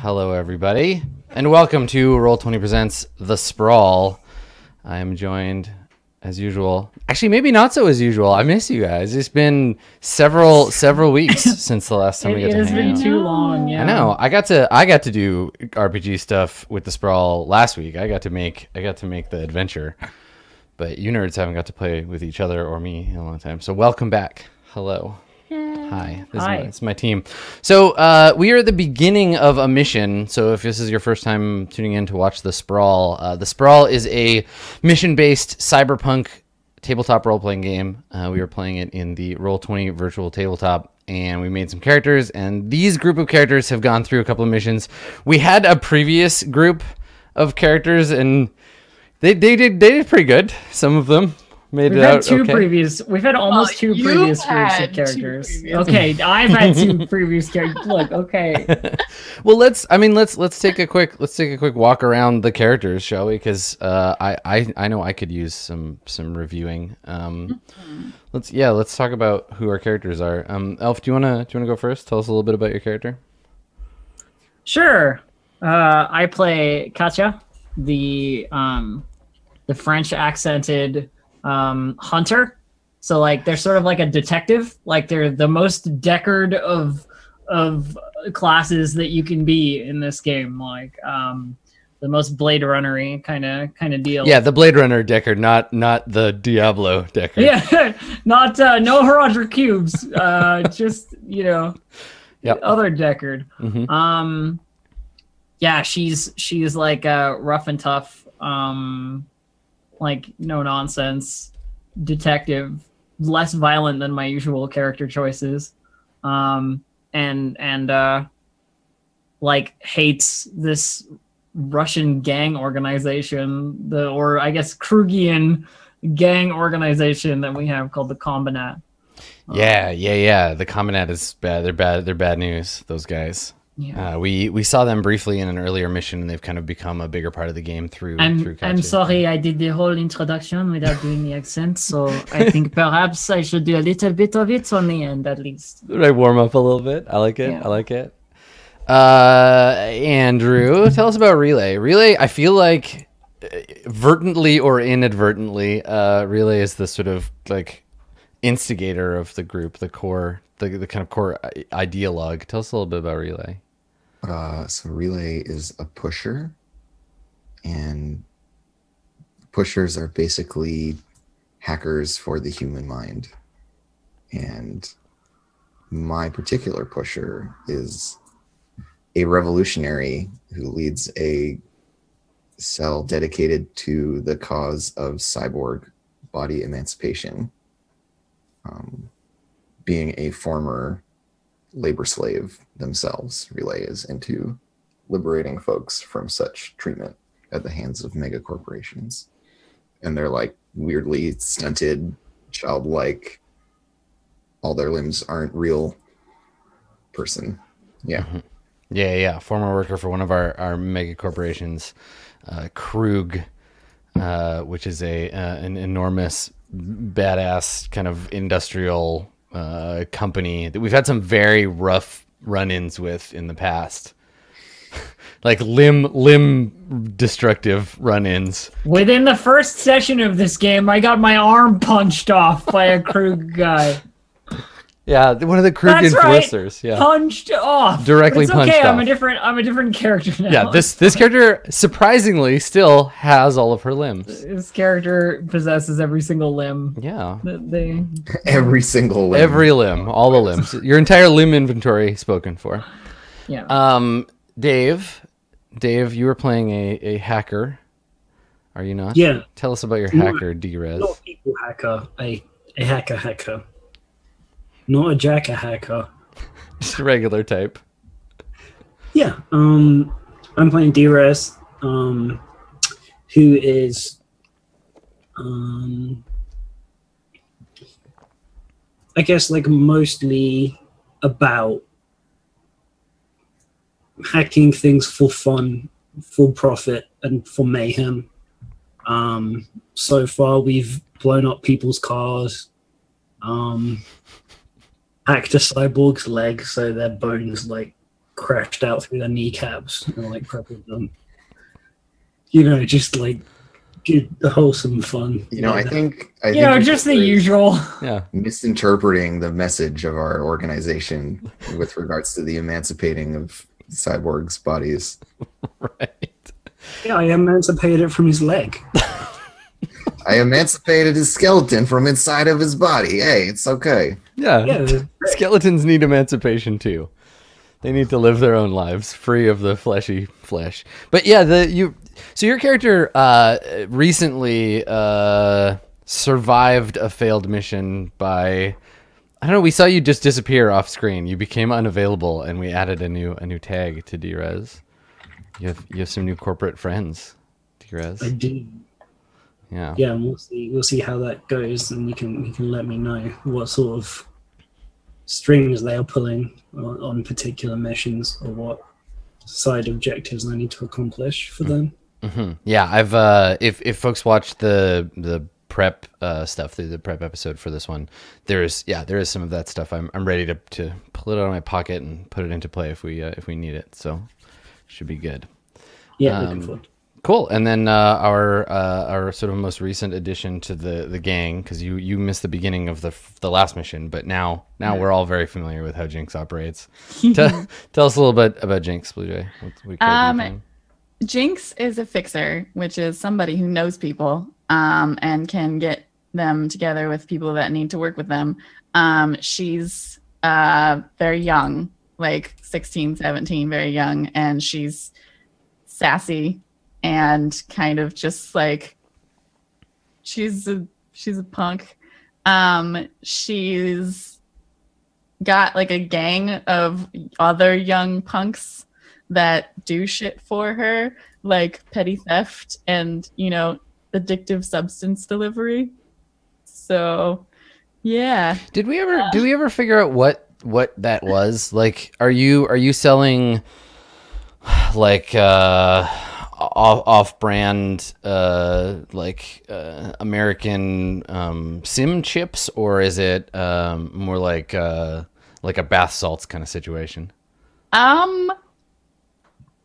Hello, everybody, and welcome to Roll20 Presents The Sprawl. I am joined, as usual. Actually, maybe not so as usual. I miss you guys. It's been several several weeks since the last time we got It has been too long. Yeah. I know. I got to I got to do RPG stuff with the Sprawl last week. I got to make I got to make the adventure, but you nerds haven't got to play with each other or me in a long time. So welcome back. Hello. Hi. This, Is Hi. my, this is my team. So uh, we are at the beginning of a mission. So if this is your first time tuning in to watch the Sprawl, uh, the Sprawl is a mission-based cyberpunk tabletop role-playing game. Uh, we are playing it in the Roll20 virtual tabletop. And we made some characters, and these group of characters have gone through a couple of missions. We had a previous group of characters, and they, they did they did pretty good. Some of them made We've it had out two okay. previous. We've had almost Well, two you've previous groups two characters. previous- Okay, I've had two previous characters. Look, okay. well let's i mean let's let's take a quick let's take a quick walk around the characters shall we because uh I, I i know i could use some some reviewing um let's yeah let's talk about who our characters are um elf do you want to do you want to go first tell us a little bit about your character Sure. Uh, I play Katya, the um, the French accented um, hunter. So like they're sort of like a detective. Like they're the most deckard of of classes that you can be in this game. Like um, the most Blade Runnery kind of kind of deal. yeah the blade runner decker not not the diablo decker Yeah, not uh, no Roger cubes. Uh, just you know, Yep. other Deckard. Mhm. Um, yeah, she's she's like uh, rough and tough. Um, like no nonsense detective, less violent than my usual character choices. Um, and and uh, like hates this Russian gang organization, the or I guess Krugian gang organization that we have called the Combinat. yeah yeah yeah the combinat is bad they're bad they're bad news those guys Yeah. uh, we we saw them briefly in an earlier mission and they've kind of become a bigger part of the game through through I'm I'm Katya. sorry I did the whole introduction without doing the accent, so I think perhaps I should do a little bit of it on the end at least. Right, warm up a little bit. I like it. Yeah. I like it. Uh, Andrew, tell us about Relay. Relay, I feel like uh, vertently or inadvertently, uh, Relay is the sort of like instigator of the group, the core, the, the kind of core i- ideologue. Tell us a little bit about Relay. Uh, so relay is a pusher, and pushers are basically hackers for the human mind. And my particular pusher is a revolutionary who leads a cell dedicated to the cause of cyborg body emancipation. Um, being a former labor slave themselves relays into liberating folks from such treatment at the hands of mega corporations. And they're like weirdly stunted childlike. All their limbs aren't real person. Yeah. Yeah, yeah. Former worker for one of our, our mega corporations, uh, Krug, uh, which is a uh, an enormous, badass kind of industrial uh, company that we've had some very rough run-ins with in the past, like limb limb destructive run-ins. Within the first session of this game, I got my arm punched off by a Krug guy. Yeah, one of the Krug That's right. enforcers. Yeah. Punched off. Directly it's punched okay, I'm off. a different I'm a different character now. Yeah, this this character surprisingly still has all of her limbs. this character possesses every single limb Yeah. that they every single limb. Every limb, all the limbs. Your entire limb inventory spoken for. yeah. Um, Dave, Dave, you were playing a, a hacker, are you not? Yeah, Tell us about your No, hacker, Drez. not people hacker, a, a hacker hacker. Not a jacker hacker. Just a regular type. Yeah, um, I'm playing Drez, um, who is, um, I guess, like mostly about hacking things for fun, for profit, and for mayhem. Um, so far, we've blown up people's cars, um, hacked a cyborg's leg so their bones like crashed out through their kneecaps and like propelled them. You know, just like good wholesome fun. You know, I think I You think know, just the usual. Yeah. misinterpreting the message of our organization with regards to the emancipating of cyborgs' bodies. Right. Yeah, I emancipated it from his leg. I emancipated his skeleton from inside of his body. Hey, it's okay. Yeah. Yeah, it was great. Skeletons need emancipation too. They need to live their own lives free of the fleshy flesh. But yeah, the you so your character uh recently uh survived a failed mission by I don't know, we saw you just disappear off screen. You became unavailable and we added a new a new tag to Drez. You have you have some new corporate friends, I do. Yeah. Yeah, and we'll see. We'll see how that goes, and you can you can let me know what sort of strings they are pulling on, on particular missions or what side objectives I need to accomplish for them. hmm Yeah, I've uh, if if folks watch the the prep uh, stuff, the, the prep episode for this one, there's yeah, there is some of that stuff. I'm I'm ready to to pull it out of my pocket and put it into play if we uh, if we need it. So should be good. Yeah, Um, looking forward. Cool. And then uh, our uh, our sort of most recent addition to the the gang because you you missed the beginning of the the last mission, but now now we're all very familiar with how Jinx operates. tell, tell us a little bit about Jinx, Blue Jay. What, what Um. Jinx is a fixer, which is somebody who knows people um, and can get them together with people that need to work with them. Um, she's uh, very young, like 16, 17, very young, and she's sassy and kind of just like she's a she's a punk. Um, she's got like a gang of other young punks that do shit for her, like petty theft and, you know, addictive substance delivery. So, yeah. Did we ever did we ever figure out what what that was? Like are you are you selling like uh off off brand uh like uh American um sim chips or is it um more like uh like a bath salts kind of situation? Um,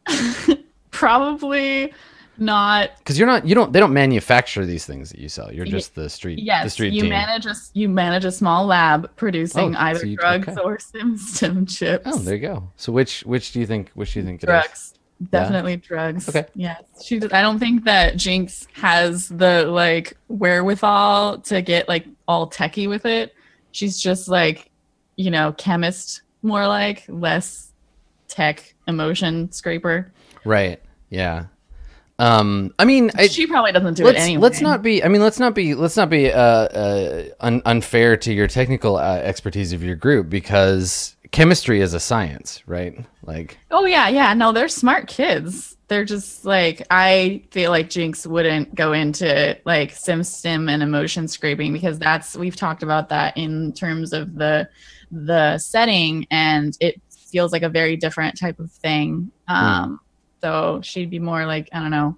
probably not. Cuz you're not you don't they don't manufacture these things that you sell. You're just the street the Yes, street you team. manage a you manage a small lab producing Oh, either so you- drugs okay. or sim stim chips. Oh, there you go. So which which do you think which do you think it is? Definitely drugs Okay. yes she i don't think that jinx has the like wherewithal to get like all techie with it she's just like you know chemist more like less tech emotion scraper Right. Yeah. Um I mean I, she probably doesn't do it anyway let's not be i mean let's not be let's not be uh, uh un- unfair to your technical uh, expertise of your group because chemistry is a science right? Like oh yeah yeah. No they're smart kids. They're just like i feel like jinx wouldn't go into like sim stim and emotion scraping because that's we've talked about that in terms of the the setting and it feels like a very different type of thing. Um so she'd be more like i don't know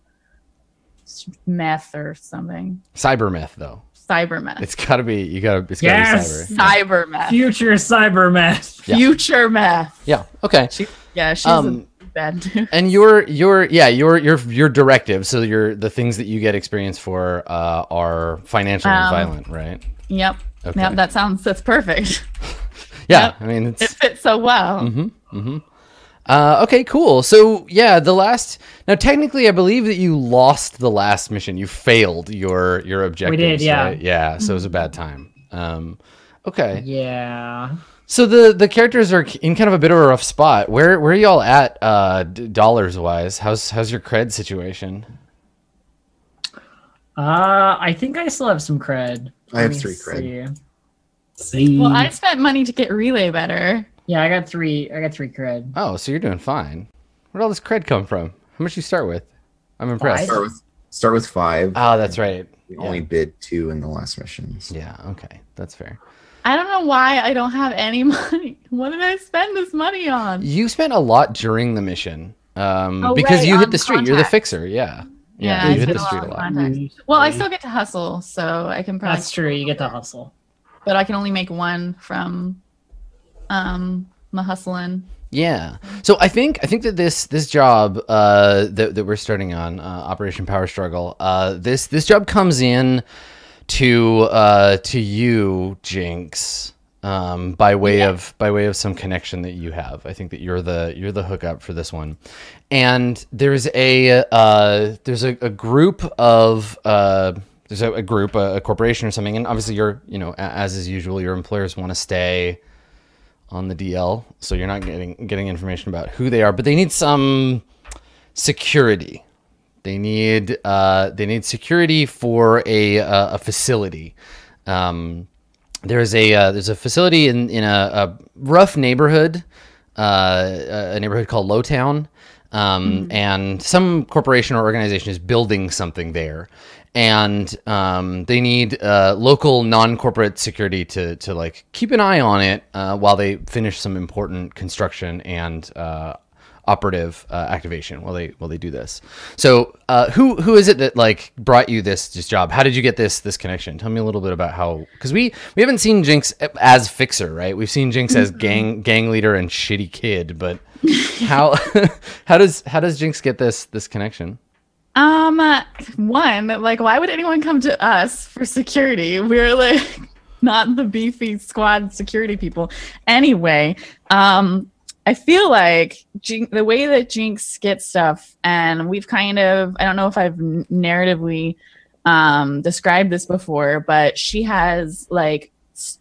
meth or something. Cyber meth though cyber meth it's gotta be you gotta it's gotta Yes! be cyber cyber meth Future cyber meth. Yeah. future meth yeah okay she, yeah she's Um, a bad news and your your yeah your your your directive so your the things that you get experience for uh are financial and Um, violent right yep okay yep that sounds that's perfect yeah yep. i mean it's it fits so well Mm-hmm. Mm-hmm. Uh, okay, cool. So yeah, the last now technically, I believe that you lost the last mission. You failed your your objectives. yeah. right? yeah. So it was a bad time. Um, okay. Yeah. So the the characters are in kind of a bit of a rough spot. Where where are y'all at uh, d- dollars wise? How's how's your cred situation? Uh, I think I still have some cred. I have Let me three cred. see. See, Well, I spent money to get relay better. Yeah, I got three. I got three cred. Oh, so you're doing fine. Where'd all this cred come from? How much you start with? I'm impressed. Start with start with five. Oh, that's right. we yeah. only bid two in the last missions. Yeah. Okay, that's fair. I don't know why I don't have any money. What did I spend this money on? You spent a lot during the mission um, Oh, because right, you hit the street. You're the fixer. Yeah. Yeah, you I hit the street a of lot. contacts. Well, I still get to hustle, so I can probably, That's true. You get to hustle. but I can only make one from um the hustling. Yeah. So I think I think that this this job uh, that that we're starting on uh, Operation Power Struggle uh, this this job comes in to uh, to you Jinx um, by way of by way of some connection that you have. I think that you're the you're the hookup for this one. And there's a uh, there's a, a group of uh, there's a, a group a, a corporation or something, and obviously you're you know as is usual your employers want to stay on the DL, so you're not getting getting information about who they are, but they need some security. They need uh, they need security for a uh, a facility. Um, there's a uh, there's a facility in in a, a rough neighborhood, uh, a neighborhood called Lowtown, um, and some corporation or organization is building something there, and um, they need uh, local non-corporate security to to like keep an eye on it uh, while they finish some important construction and uh, operative uh, activation while they while they do this. So uh, who who is it that like brought you this this job? How did you get this this connection? Tell me a little bit about how because we we haven't seen Jinx as fixer, right? We've seen Jinx as gang gang leader and shitty kid, but how how does how does Jinx get this this connection? Um, one, like, why would anyone come to us for security? We're like not the beefy squad security people. Anyway, um, I feel like the way that Jinx gets stuff, and we've kind of, I don't know if I've narratively um, described this before, but she has like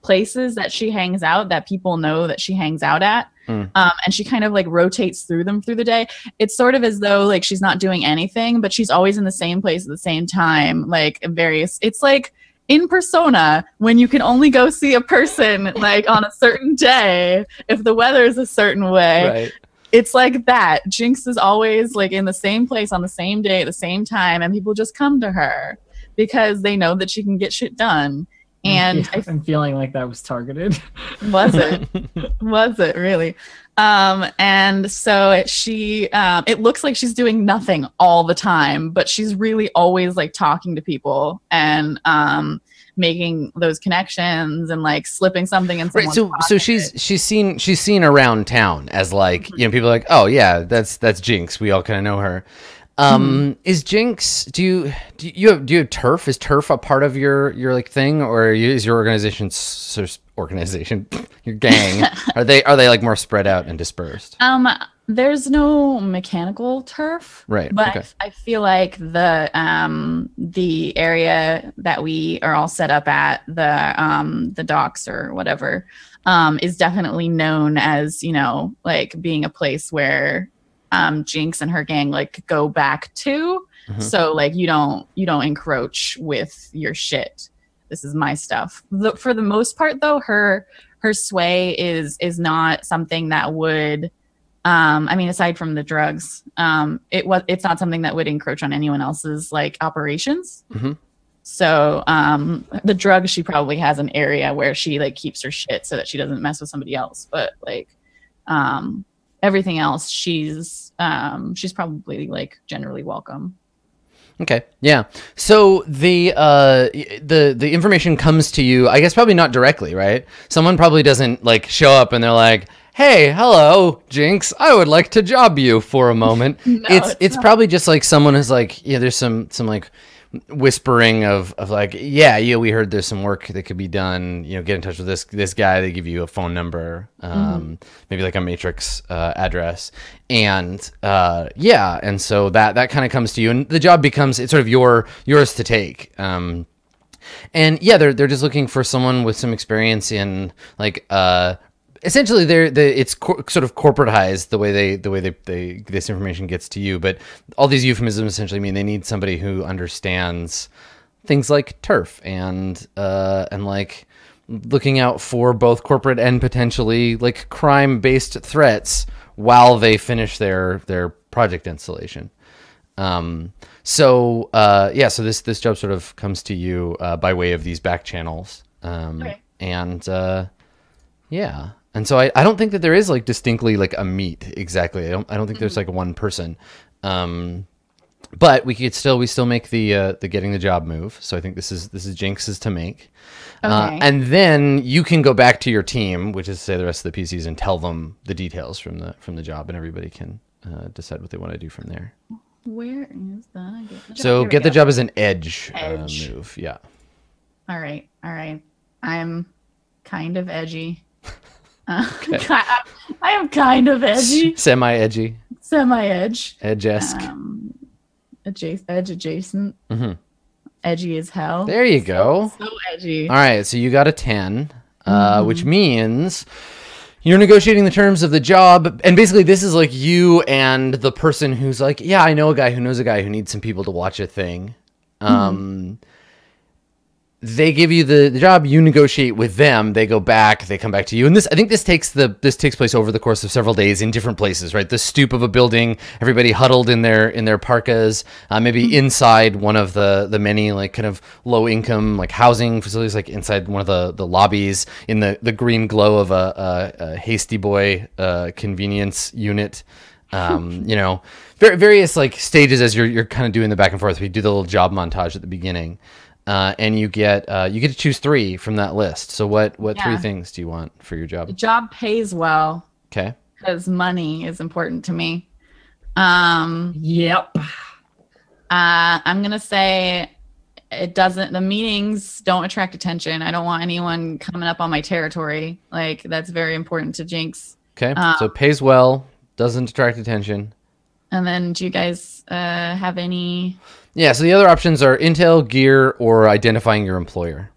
places that she hangs out that people know that she hangs out at. Mm. Um, and she kind of like rotates through them through the day it's sort of as though like she's not doing anything, but she's always in the same place at the same time, like various. It's like in persona when you can only go see a person like on a certain day if the weather is a certain way. Right. It's like that. Jinx is always like in the same place on the same day at the same time, and people just come to her because they know that she can get shit done. And I I'm feeling like that was targeted. was it? was it really? Um, and so she, um, it looks like she's doing nothing all the time, but she's really always like talking to people and um, making those connections and like slipping something in Right. So so she's she's seen she's seen around town as like you know people are like oh yeah that's that's Jinx we all kind of know her. Um, is Jinx? Do you do you have do you have turf? Is turf a part of your your like thing, or is your organization organization your gang? are they are they like more spread out and dispersed? Um, there's no mechanical turf, Right, But okay. I feel like the um the area that we are all set up at the um the docks or whatever um is definitely known as you know like being a place where um Jinx and her gang like go back to. Mhm. So like you don't you don't encroach with your shit. This is my stuff. The, for the most part though, her her sway is is not something that would um i mean aside from the drugs um it was it's not something that would encroach on anyone else's like operations Mhm. so um the drugs she probably has an area where she like keeps her shit so that she doesn't mess with somebody else but like um everything else she's um she's probably like generally welcome Okay. Yeah. So the uh the the information comes to you, I guess probably not directly, right? Someone probably doesn't like show up and they're like, "Hey, hello, Jinx. I would like to job you for a moment." No, it's it's it's probably just like someone is like, yeah, there's some some like whispering of of like, "Yeah, yeah, we heard there's some work that could be done, you know, get in touch with this this guy, they give you a phone number, um maybe like a matrix uh, address." And uh yeah, and so that that kind of comes to you and the job becomes it's sort of your yours to take. Um and yeah, they're they're just looking for someone with some experience in like uh essentially they're the it's sort of corporatized the way they the way they, they this information gets to you but all these euphemisms essentially mean they need somebody who understands things like turf and uh and like looking out for both corporate and potentially like crime based threats while they finish their their project installation. Um, so uh, yeah, so this this job sort of comes to you uh, by way of these back channels, um, Okay. and uh, yeah, and so I, I don't think that there is like distinctly like a meet exactly. I don't I don't think there's like one person. Um, but we could still we still make the uh, the getting the job move. So I think this is this is Jinx's to make. Uh, Okay. and then you can go back to your team, which is say the rest of the PCs, and tell them the details from the from the job, and everybody can uh, decide what they want to do from there. Where is the get the? So Here get the job as an edge, Edge. Uh, move. Yeah. All right, all right. I'm kind of edgy. Uh, I am kind of edgy, Semi edgy, semi-edge, edge esque. um, adjacent, edge adjacent, Mhm. edgy as hell. There you go. So edgy. All right, so you got a 10, uh, Mm-hmm. which means you're negotiating the terms of the job. And basically, this is like you and the person who's like, yeah, I know a guy who knows a guy who needs some people to watch a thing. Mm-hmm. Um, They give you the, the job, you negotiate with them, they go back, they come back to you. And this I think this takes the this takes place over the course of several days in different places, right? The stoop of a building, everybody huddled in their in their parkas, uh, maybe inside one of the the many like kind of low income like housing facilities, like inside one of the the lobbies in the the green glow of a, a, a hasty boy uh, convenience unit. Um, you know, various like stages as you're you're kind of doing the back and forth. We do the little job montage at the beginning. Uh, and you get uh, you get to choose three from that list. So what what three things do you want for your job? The job? job pays well Okay. because money is important to me. Um, Yep. uh, I'm gonna say it doesn't. The meetings don't attract attention. I don't want anyone coming up on my territory. Like that's very important to Jinx. Okay. Uh, so pays well, doesn't attract attention. And then, do you guys uh, have any? Yeah. So the other options are intel, gear, or identifying your employer.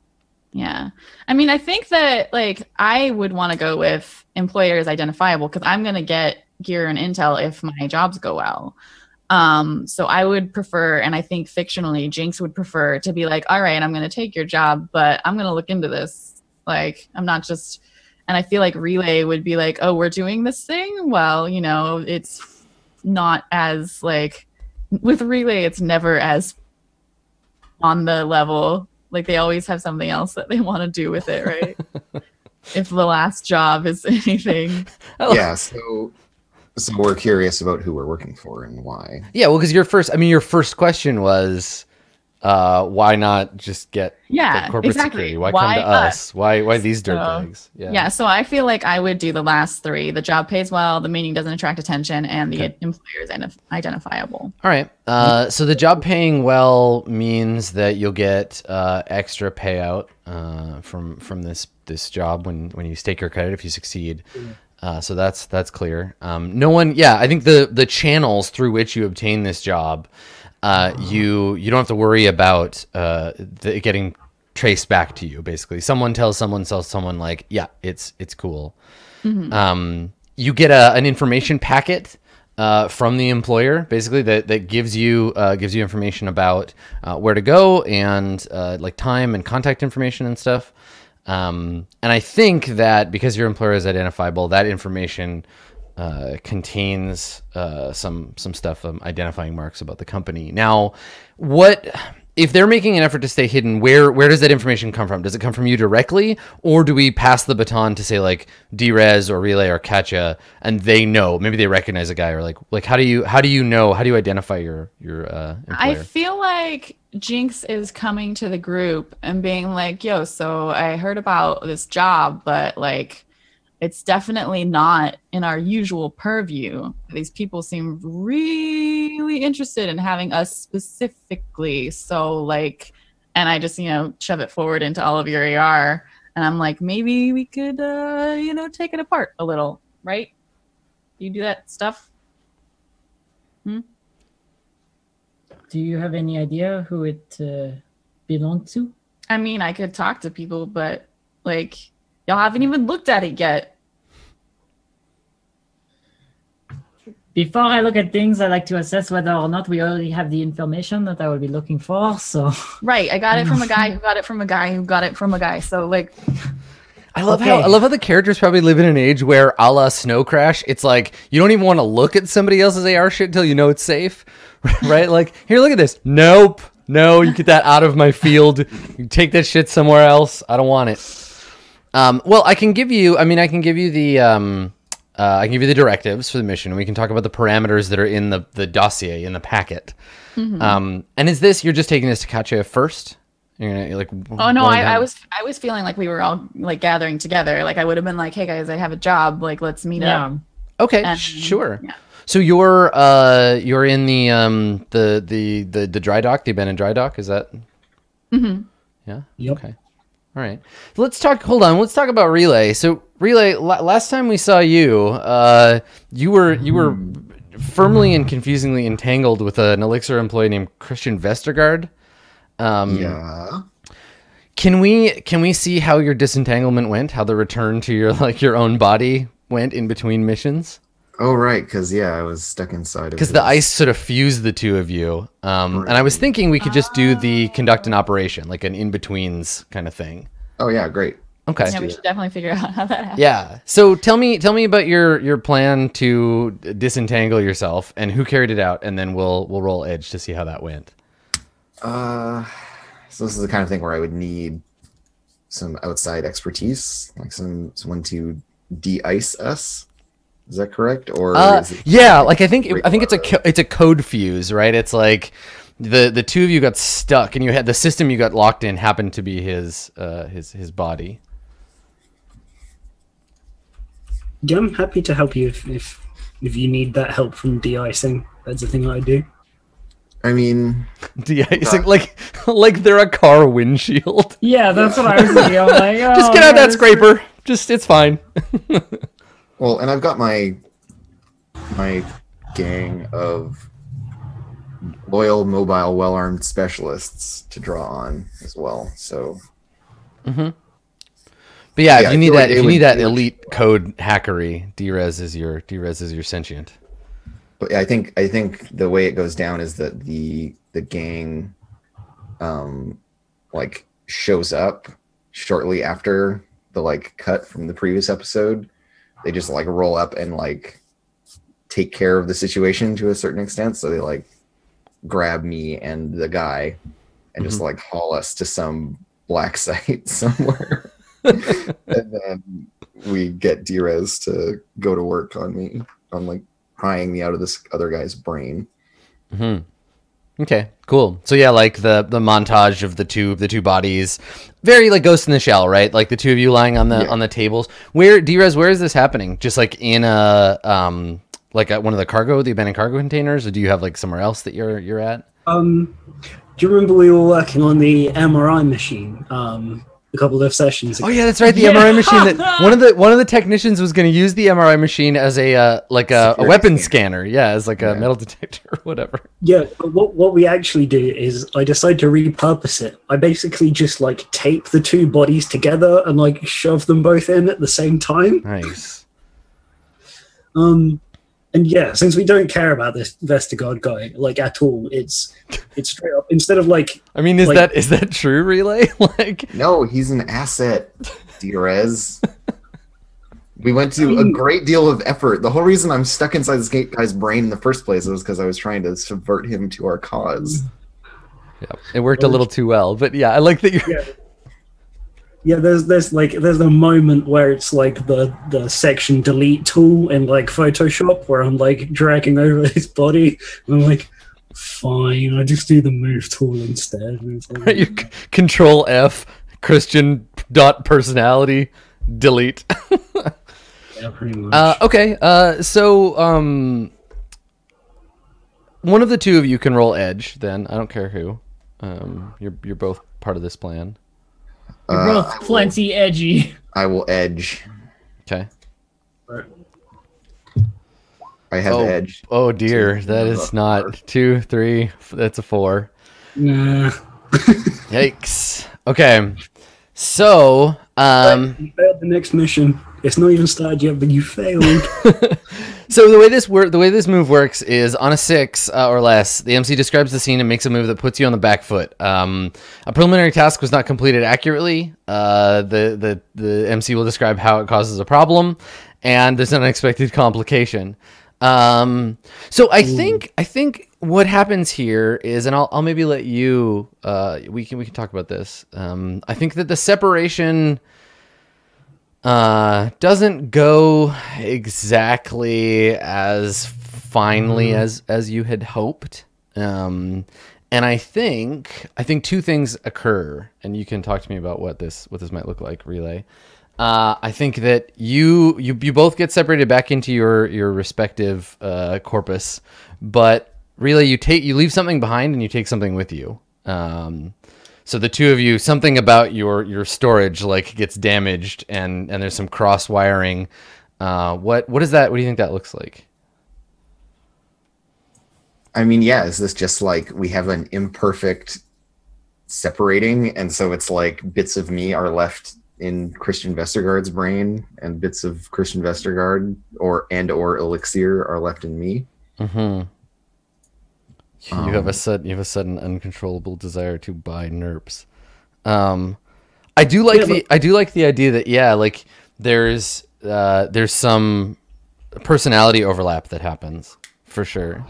Yeah, I mean, I think that like I would want to go with employers identifiable because I'm gonna get gear and intel if my jobs go well. Um, so I would prefer, and I think fictionally, Jinx would prefer to be like, all right, I'm gonna take your job, but I'm gonna look into this. Like, I'm not just. And I feel like Relay would be like, oh, we're doing this thing. Well, you know, it's not as like with Relay, it's never as on the level. Like they always have something else that they want to do with it, right? if the last job is anything. Oh. yeah, so so we're curious about who we're working for and why. Yeah. Well, because your first, I mean, your first question was, uh, why not just get Yeah, corporate exactly. security? Why, come to us? Why why these So, dirtbags? Yeah. yeah. so I feel like I would do the last three. The job pays well, the meeting doesn't attract attention, and the employer is identifiable. All right. Uh, so the job paying well means that you'll get uh, extra payout uh, from from this this job when when you stake your credit if you succeed. Uh, so that's that's clear. Um, no one, yeah, I think the the channels through which you obtain this job, uh, you you don't have to worry about uh, the, getting traced back to you. Basically, someone tells someone tells someone like, yeah, it's it's cool. Um, you get a, an information packet uh, from the employer, basically that, that gives you uh, gives you information about uh, where to go and uh, like time and contact information and stuff. Um, and I think that because your employer is identifiable, that information uh, contains uh, some some stuff, um, identifying marks about the company. Now, what if they're making an effort to stay hidden? Where where does that information come from? Does it come from you directly, or do we pass the baton to say like Drez or Relay or Katya, and they know? Maybe they recognize a guy, or like like how do you how do you know how do you identify your your uh, I feel like Jinx is coming to the group and being like, yo, so I heard about this job, but like it's definitely not in our usual purview. These people seem really interested in having us specifically. So like and I just, you know, shove it forward into all of your AR and I'm like, maybe we could uh, you know, take it apart a little, right? You do that stuff? Hmm? Do you have any idea who it uh, belonged to? I mean, I could talk to people, but like, y'all haven't even looked at it yet. Before I look at things, I like to assess whether or not we already have the information that I will be looking for. So, Right. I got it from a guy who got it from a guy who got it from a guy. So, like, I love how I love how the characters probably live in an age where a la Snow Crash, it's like you don't even want to look at somebody else's AR shit until you know it's safe, right? Like here, look at this. Nope, no, you get that out of my field. You take that shit somewhere else. I don't want it. Um, well, I can give you. I mean, I can give you the um, Uh, I can give you the directives for the mission, we can talk about the parameters that are in the, the dossier in the packet. Um, and is this you're just taking this to Katya first? You're gonna you're like Oh no, I, I was I was feeling like we were all like gathering together. Like I would have been like, hey guys, I have a job. Like let's meet Yeah. up. okay, and- sure. yeah. So you're uh you're in the um the the the, the dry dock, the abandoned dry dock. Is that Mm-hmm. yeah? Yep. Okay. All right. So let's talk. Hold on. Let's talk about relay. So relay. La- last time we saw you, uh, you were you were firmly and confusingly entangled with an elixir employee named Christian Vestergaard. Um, Yeah. Can we can we see how your disentanglement went? How the return to your like your own body went in between missions? Oh right, because yeah, I was stuck inside Because the ice sort of fused the two of you. Um, and I was thinking we could just do the conduct an operation, like an in betweens kind of thing. Oh yeah, great. Okay. Yeah, we should definitely figure out how that happened. Yeah. So tell me, tell me about your your plan to disentangle yourself and who carried it out, and then we'll we'll roll edge to see how that went. Uh, so this is the kind of thing where I would need some outside expertise, like some someone to de-ice us. Is that correct? Or Uh, is it- yeah, like I think I think it's a co- it's a code fuse, right? It's like the the two of you got stuck, and you had the system you got locked in happened to be his uh his his body. Yeah, I'm happy to help you if if, if you need that help from de-icing. That's the thing I do. I mean, De-icing, like like they're a car windshield. Yeah, that's what I was thinking. I'm like, oh, Just get out that scraper. Just it's fine. well, and I've got my my gang of loyal, mobile, well-armed specialists to draw on as well. So But yeah, Yeah, if you need that, like if you need that elite code hackery, Drez is your Drez is your sentient. but I think I think the way it goes down is that the the gang um like shows up shortly after the like cut from the previous episode. They just like roll up and like take care of the situation to a certain extent. So they like grab me and the guy and just like haul us to some black site somewhere. and then we get Drez to go to work on me on like prying me out of this other guy's brain. Mm-hmm. Okay, cool. So yeah, like the the montage of the two the two bodies, very like Ghost in the Shell, right? Like the two of you lying on the Yeah. on the tables. Where Drez, where is this happening? Just like in a um like at one of the cargo the abandoned cargo containers, or do you have like somewhere else that you're you're at? Um, do you remember we were working on the MRI machine um, a couple of sessions ago? Oh yeah, that's right. The Yeah. MRI machine. That one of the one of the technicians was going to use the MRI machine as a uh, like a, a weapon scanner. scanner. Yeah, as like a Yeah. metal detector or whatever. Yeah, but what what we actually do is I decide to repurpose it. I basically just like tape the two bodies together and like shove them both in at the same time. Nice. Um, and yeah, since we don't care about this Vestergaard guy like at all, it's it's straight up instead of like I mean, is Like- that is that true? Relay like No, he's an asset, Drez. we went to I a mean- great deal of effort. The whole reason I'm stuck inside this guy's brain in the first place was because I was trying to subvert him to our cause. yeah, it worked a little too well. But yeah, I like that you're. yeah. Yeah, there's there's like there's a moment where it's like the the section delete tool in like Photoshop where I'm like dragging over his body and I'm like, fine, I just do the move tool instead. Like, you c- control F Christian dot personality delete. yeah, pretty much. Uh, okay, uh, so um, one of the two of you can roll edge. Then I don't care who. Um, you're you're both part of this plan. You're Uh, both will- plenty edgy. I will edge. Okay. I have Oh. edge. Oh dear, that is not two, three. That's a four. nah. Yikes. Okay, so um, you failed the next mission. It's not even started yet, but you failed. So the way this work, the way this move works is on a six uh, or less, the MC describes the scene and makes a move that puts you on the back foot. Um, a preliminary task was not completed accurately. Uh, the the the MC will describe how it causes a problem, and there's an unexpected complication. Um, so I think I think what happens here is, and I'll I'll maybe let you. Uh, we can we can talk about this. Um, I think that the separation uh, doesn't go exactly as finely as as you had hoped. Um, and I think I think two things occur, and you can talk to me about what this what this might look like. Relay. Uh, I think that you you you both get separated back into your your respective uh, corpus, but relay you take you leave something behind and you take something with you. Um, so the two of you, something about your your storage like gets damaged, and and there's some cross wiring. Uh, what what is that? What do you think that looks like? I mean, yeah, is this just like we have an imperfect separating, and so it's like bits of me are left in Christian Vestergaard's brain, and bits of Christian Vestergaard or and or Elixir are left in me. Mm-hmm. You have a Um, sudden you have a sudden uncontrollable desire to buy nerps. Um, I do like Yeah, the I do like the idea that yeah, like there's uh, there's some personality overlap that happens for sure.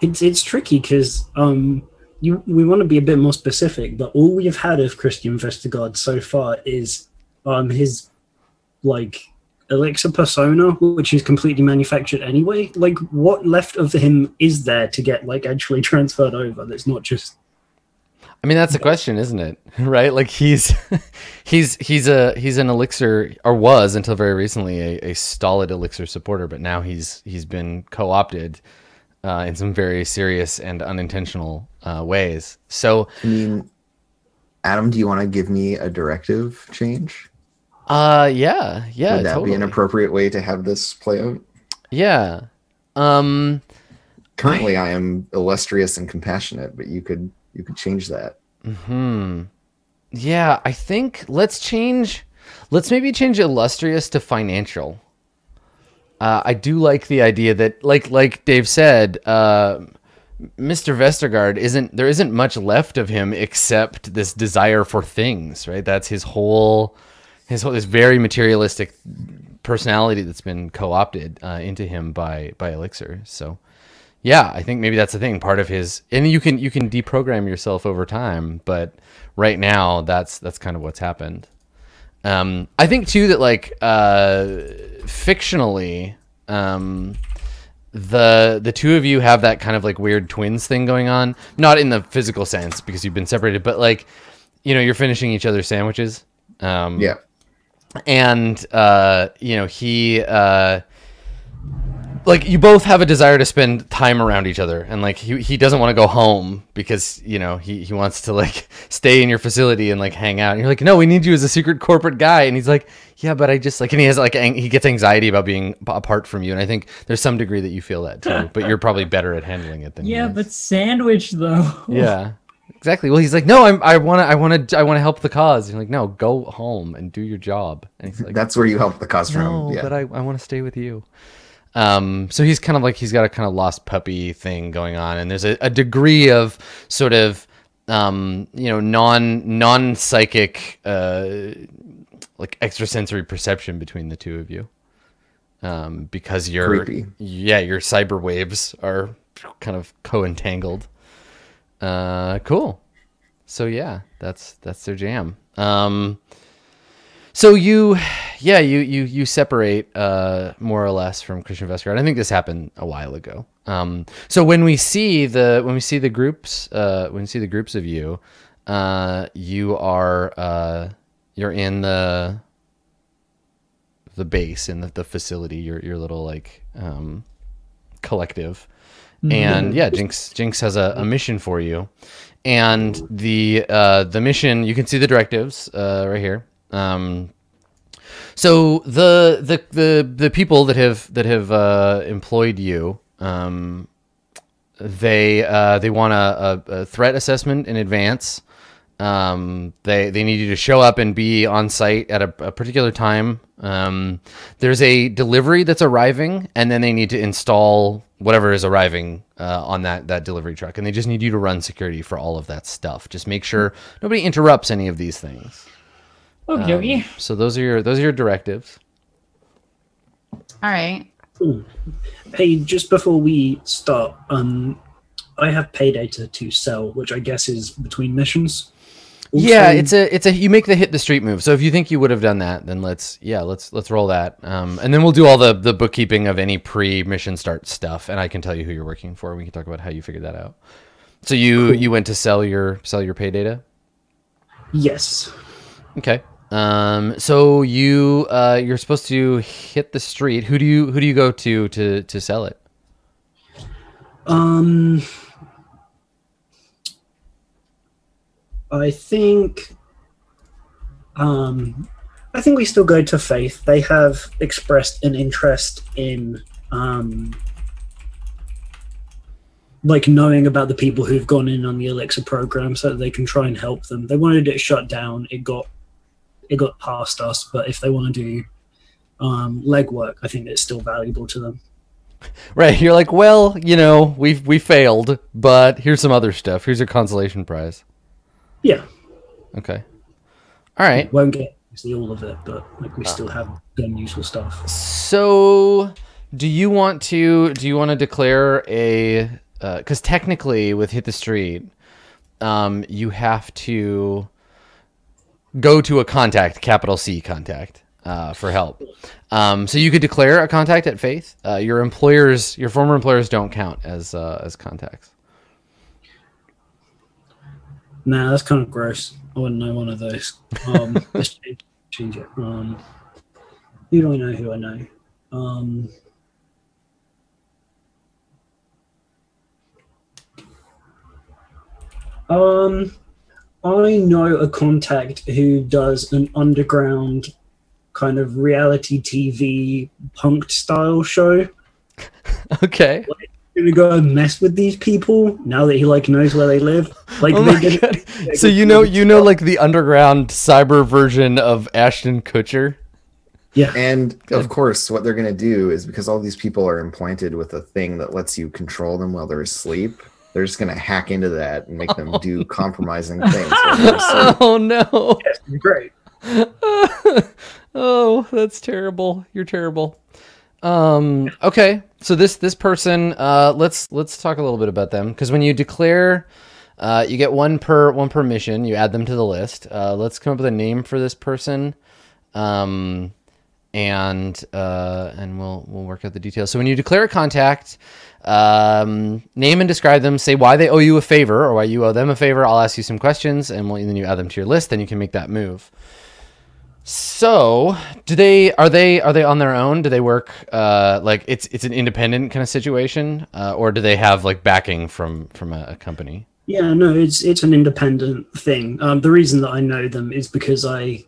It's it's tricky because um you we want to be a bit more specific, but all we've had of Christian Vestergaard so far is um his like elixir persona, which is completely manufactured anyway. Like what left of him is there to get like actually transferred over that's not just I mean that's the question, isn't it? Right? Like he's he's he's a he's an elixir or was until very recently a, a stolid elixir supporter, but now he's he's been co-opted uh, in some very serious and unintentional uh, ways. So I mean, Adam, do you want to give me a directive change? Uh yeah, yeah, Would that totally. be an appropriate way to have this play out? Yeah. Um Currently, I am illustrious and compassionate, but you could you could change that. hmm. Yeah, I think let's change let's maybe change illustrious to financial. Uh, I do like the idea that like like Dave said, uh Mr. Vestergaard isn't there isn't much left of him except this desire for things, right? That's his whole his whole this very materialistic personality that's been co-opted uh, into him by by Elixir. So yeah, I think maybe that's the thing. Part of his, and you can you can deprogram yourself over time, but right now that's that's kind of what's happened. Um, I think too that like uh, fictionally, um, the the two of you have that kind of like weird twins thing going on. Not in the physical sense because you've been separated, but like you know you're finishing each other's sandwiches. Um, Yeah. And uh, you know he uh, like you both have a desire to spend time around each other. And like he, he doesn't want to go home because you know he, he wants to like stay in your facility and like hang out. And you're like no we need you as a secret corporate guy. And he's like yeah but i just like and he has like ang- he gets anxiety about being apart from you. And i think there's some degree that you feel that too but you're probably better at handling it than Yeah, but sandwich though. yeah exactly well he's like no i'm i want to i want to i want to help the cause and you're like no go home and do your job and he's like That's where you help the cause from. yeah. but I, I want to stay with you. Um, so he's kind of like he's got a kind of lost puppy thing going on, and there's a, a degree of sort of um, you know non non psychic uh, like extrasensory perception between the two of you, um, because your Creepy. yeah your cyber waves are kind of co-entangled. Uh, cool. So yeah, that's that's their jam. Um, so you, yeah, you you you separate uh, more or less from Christian Vestergaard. I think this happened a while ago. Um, so when we see the when we see the groups uh, when we see the groups of you, uh, you are uh, you're in the the base in the, the facility. Your your little like um, collective, and yeah, Jinx Jinx has a, a mission for you, and the uh, the mission you can see the directives uh, right here. Um, so the the the the people that have that have uh, employed you, um, they uh, they want a, a, a threat assessment in advance. Um, they they need you to show up and be on site at a, a particular time. Um, there's a delivery that's arriving, and then they need to install whatever is arriving uh, on that that delivery truck, and they just need you to run security for all of that stuff. Just make sure nobody interrupts any of these things. Okay, okay. So those are your those are your directives. All right. Cool. Hey, just before we start, um, I have pay data to sell, which I guess is between missions. Yeah, it's a it's a you make the hit the street move. So if you think you would have done that, then let's yeah let's let's roll that. Um, and then we'll do all the the bookkeeping of any pre mission start stuff, and I can tell you who you're working for. We can talk about how you figured that out. So you you went to sell your sell your pay data. yes. Okay. Um, so you uh, you're supposed to hit the street. Who do you who do you go to to to sell it? Um, I think, um, I think we still go to Faith. They have expressed an interest in, um, like knowing about the people who've gone in on the Elixir program, so that they can try and help them. They wanted it shut down. It got, it got past us. But if they want to do um, legwork, I think it's still valuable to them. Right. You're like, well, you know, we've we failed, but here's some other stuff. Here's your consolation prize. Yeah. Okay. All right. won't get obviously all of it, but like we still have done useful stuff. So, do you want to do you want to declare a because technically with hit the street, um, you have to go to a contact, capital C contact, uh, for help. Um, so you could declare a contact at Faith. Uh, your employers, your former employers, don't count as uh, as contacts. Nah, that's kind of gross. I wouldn't know one of those. Um, let's change, change it. Um, who do I know? Who I know? Um, um, I know a contact who does an underground kind of reality TV punked style show. Okay. Gonna go and mess with these people now that he like knows where they live. Like Oh they my get So you know you know like the underground cyber version of Ashton Kutcher. yeah, And of course, what they're going to do is because all these people are implanted with a thing that lets you control them while they're asleep, they're just going to hack into that and make them do compromising things while they're asleep. Oh no. yes, great. oh, that's terrible. You're terrible. Um okay. So this this person uh let's let's talk a little bit about them cuz when you declare uh you get one per one per mission, you add them to the list. Uh let's come up with a name for this person. Um and uh and we'll we'll work out the details. So when you declare a contact, um name and describe them, say why they owe you a favor or why you owe them a favor. I'll ask you some questions and, we'll, and then you add them to your list, then you can make that move. So, do they are they are they on their own? Do they work uh, like it's it's an independent kind of situation, uh, or do they have like backing from from a, a company? Yeah, no, it's it's an independent thing. Um, the reason that I know them is because I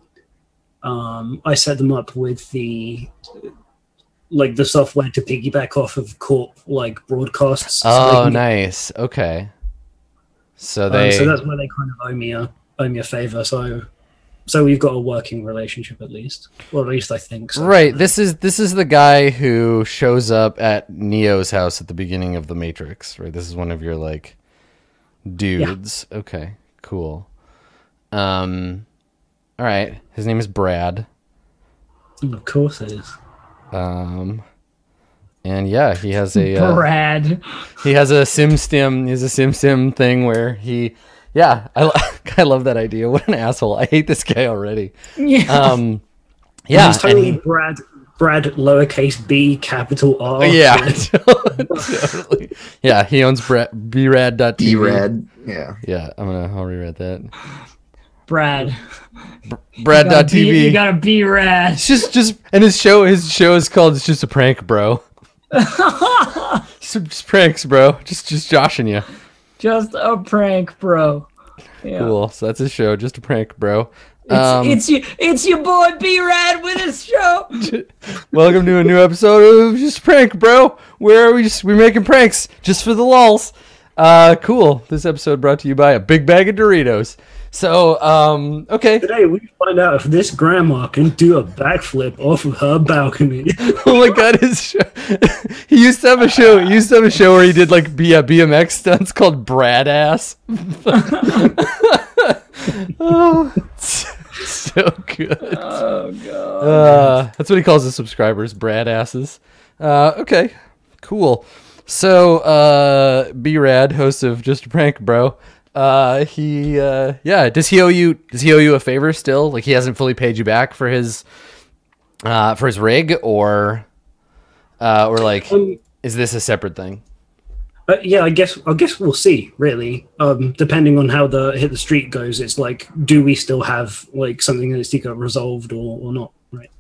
um, I set them up with the like the software to piggyback off of corp like broadcasts. so Oh, get- nice. Okay. So um, they so that's why they kind of owe me a owe me a favor. So so we've got a working relationship at least. Well, at least I think so. right. This is this is the guy who shows up at Neo's house at the beginning of the Matrix. Right. This is one of your like dudes. Okay. Cool. Um. All right. His name is Brad. Of course it is. Um. And yeah, he has a uh, Brad. he has a sim stim. He has a sim sim thing where he, yeah, I, I love that idea. What an asshole! I hate this guy already. Yeah. Um, yeah, It's and totally he- Brad Brad lowercase b capital R. yeah, totally. Yeah, he owns Brad, brad.tv. Red. Yeah. Yeah, I'm gonna I'll reread that. Brad. Brad.tv. You gotta be rad. It's just just and his show his show is called It's Just a Prank, Bro. just, just pranks, bro. Just just joshing you. Just a prank, bro. Yeah. Cool. So that's his show, just a prank, bro. It's, Um, it's you, it's your boy B Rad with his show. Welcome to a new episode of Just a Prank, bro. Where are we just we're making pranks just for the lulls. Uh, cool. This episode brought to you by a big bag of Doritos. So, um, okay. Today we find out if this grandma can do a backflip off of her balcony. Oh my god, his show. he used to have a show. He used to have a show where he did like B- uh, BMX stunts called Brad Ass. oh, so good. Oh god. Uh, that's what he calls his subscribers, Brad asses. Uh, okay, cool. So, uh, B Rad, host of Just a Prank, bro. Uh, he uh, yeah. Does he owe you? Does he owe you a favor still? Like he hasn't fully paid you back for his uh for his rig, or uh, or like Um, is this a separate thing? Uh, yeah, I guess I guess we'll see. Really, um, depending on how the hit the street goes, it's like, do we still have like something that needs to resolved or, or not? Right.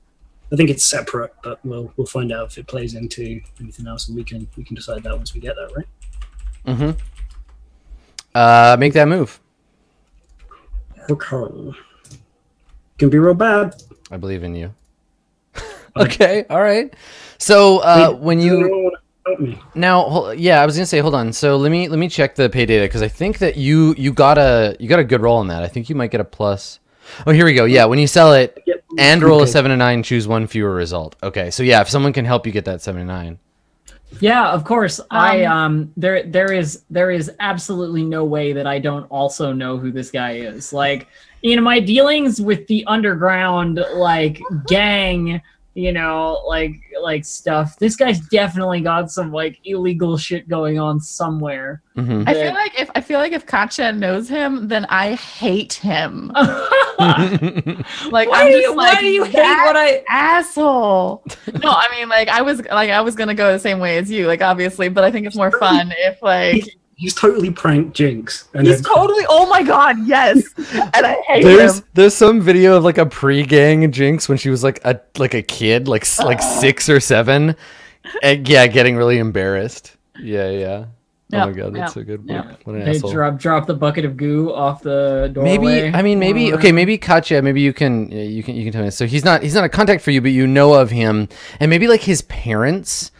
I think it's separate, but we'll we'll find out if it plays into anything else, and we can we can decide that once we get that right? Mm-hmm. Uh, make that move. Okay. Can be real bad. I believe in you. okay, all right. So uh, when you anyone wanna help me? Now, yeah, I was gonna say, hold on. So let me let me check the pay data because I think that you you got a you got a good roll on that. I think you might get a plus. Oh, here we go. Yeah, when you sell it and roll a seven to nine, choose one fewer result. Okay, so yeah, if someone can help you get that seven to nine, Yeah, of course. I um there there is there is absolutely no way that I don't also know who this guy is. Like in my dealings with the underground like gang, you know, like like stuff, this guy's definitely got some like illegal shit going on somewhere. Mhm. I feel like if I feel like if Katya knows him, then I hate him. Like do I'm just you like why do you hate what I asshole? no, I mean like I was like I was gonna go the same way as you, like obviously, but I think it's more fun if like He's totally pranked Jinx, and he's totally. Oh my god, yes, and I hate there's him. there's some video of like a pre-gang Jinx when she was like a like a kid, like s- like uh. six or seven, and yeah, getting really embarrassed. Yeah, yeah. Oh my god, that's yep, a good yep. one. What an they asshole. drop drop the bucket of goo off the doorway. Maybe I mean maybe or- okay maybe Katya maybe you can you can you can tell me so he's not he's not a contact for you but you know of him and maybe like his parents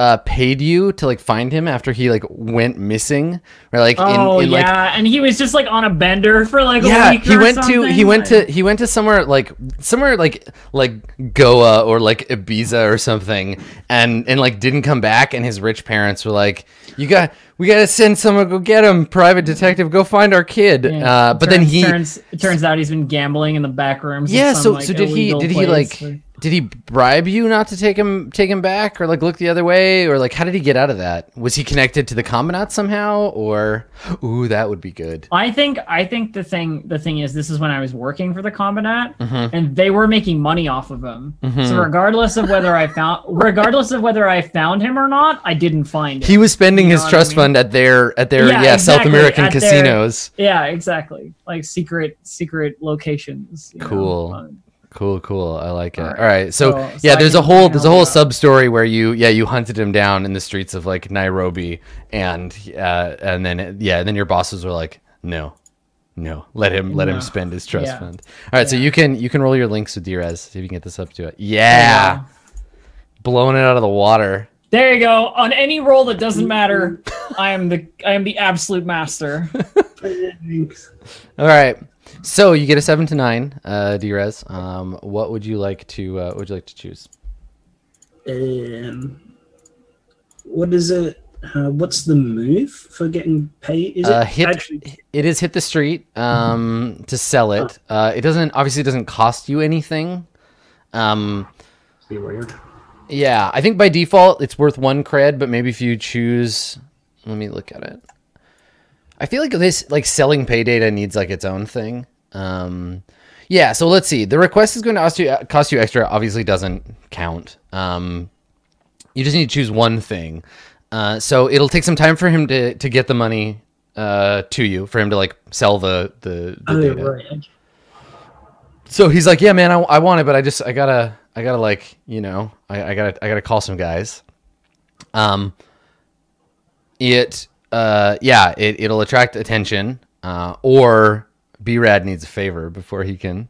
uh paid you to like find him after he like went missing or like Oh in, in yeah, like and he was just like on a bender for like a yeah week he or went to something, he went like- to he went to somewhere like somewhere like like goa or like ibiza or something and and like didn't come back and his rich parents were like you got we gotta send someone go get him private detective go find our kid Yeah. uh but then he turns it turns out he's been gambling in the back rooms. yeah some, so like, so did he did he like did he bribe you not to take him take him back or like look the other way or like how did he get out of that was he connected to the commandant somehow or ooh that would be good I think I think the thing the thing is this is when I was working for the commandant Mhm. and they were making money off of him. Mhm. So regardless of whether I found regardless of whether I found him or not, I didn't find him. he was spending You know his what I trust mean? fund at their at their yeah, Yeah, south american at their- casinos yeah, exactly. Like secret secret locations. know? Cool. Um, cool cool i like it all Alright. so, So- so yeah I there's a whole there's a whole sub story where you yeah you hunted him down in the streets of like nairobi and uh and then yeah and then your bosses were like no no let him let him spend his trust Yeah. fund all right so you can you can roll your links with drez see if you can get this up to it there you yeah blowing it out of the water There you go. On any roll that doesn't matter, I am the I am the absolute master. Thanks. all right so you get a seven to nine uh drez um what would you like to uh what would you like to choose Um, what is it? Uh, what's the move for getting paid? Is Uh, it hit- actually? it is hit the street um to sell it uh it doesn't obviously it doesn't cost you anything um Be weird. yeah i think by default it's worth one cred but maybe if you choose let me look at it i feel like this like selling pay data needs like its own thing um yeah so let's see the request is going to cost you cost you extra obviously doesn't count um you just need to choose one thing uh, so it'll take some time for him to, to get the money uh, to you for him to like sell the the, the Oh, data. right. So he's like, yeah, man, I, I want it, but I just I gotta I gotta like you know I, I gotta I gotta call some guys. Um. It uh yeah it it'll attract attention uh or B Rad needs a favor before he can.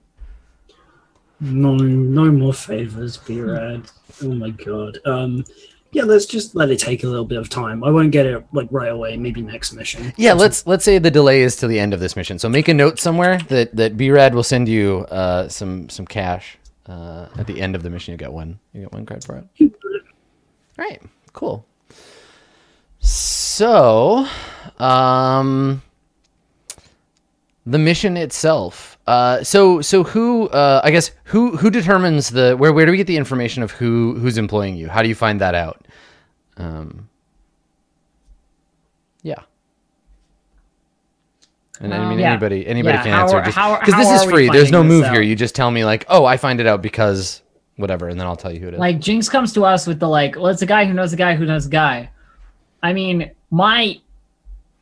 No, no more favors, be rad. Oh my god. Um, yeah, let's just let it take a little bit of time. I won't get it like right away. Maybe next mission. Yeah, let's let's say the delay is to the end of this mission. So make a note somewhere that that B Rad will send you uh some some cash uh at the end of the mission. You get one. You get one credit for it. All right, cool. So, um, the mission itself. Uh, so so who? Uh, I guess who who determines the where where do we get the information of who who's employing you? How do you find that out? Um, yeah. And I mean, Yeah. anybody anybody Yeah, can how answer because this is free. There's no move here. You just tell me like, oh, I find it out because whatever, and then I'll tell you who it is. Like Jinx comes to us with the like, well, it's a guy who knows a guy who knows a guy. I mean, my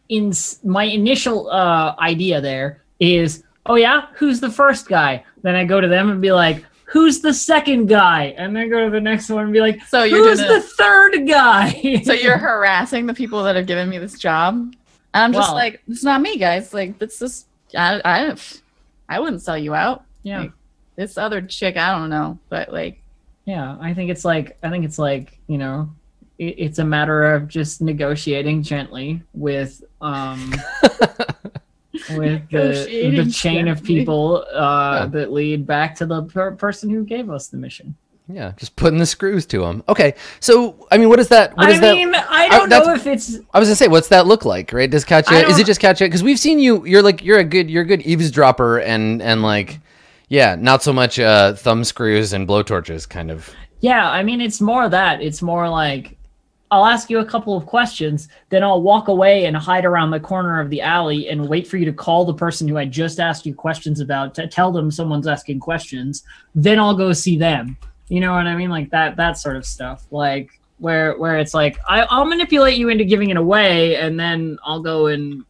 in my initial uh idea there is, oh yeah, who's the first guy? Then I go to them and be like, who's the second guy? And then go to the next one and be like, So you're who's gonna- the third guy? So you're harassing the people that have given me this job. And I'm just Well- like, it's not me, guys. Like, it's just, I, I, I wouldn't sell you out. yeah. Like, this other chick, I don't know, but like, Yeah, I think it's like I think it's like you know, it's a matter of just negotiating gently with um with the the chain of people uh, Yeah. that lead back to the per- person who gave us the mission. yeah, just putting the screws to them. Okay, so I mean, what is that? What I is that? mean, I don't that's- know if it's I was gonna say, what's that look like, right? Does Katya? I Is it just Katya? Because we've seen you. You're like you're a good you're a good eavesdropper and and like yeah, not so much uh, thumb screws and blowtorches kind of. yeah. I mean, it's more that it's more like. I'll ask you a couple of questions, then I'll walk away and hide around the corner of the alley and wait for you to call the person who I just asked you questions about to tell them someone's asking questions. Then I'll go see them. You know what I mean? Like that that sort of stuff. Like where where it's like I, I'll manipulate you into giving it away, and then I'll go and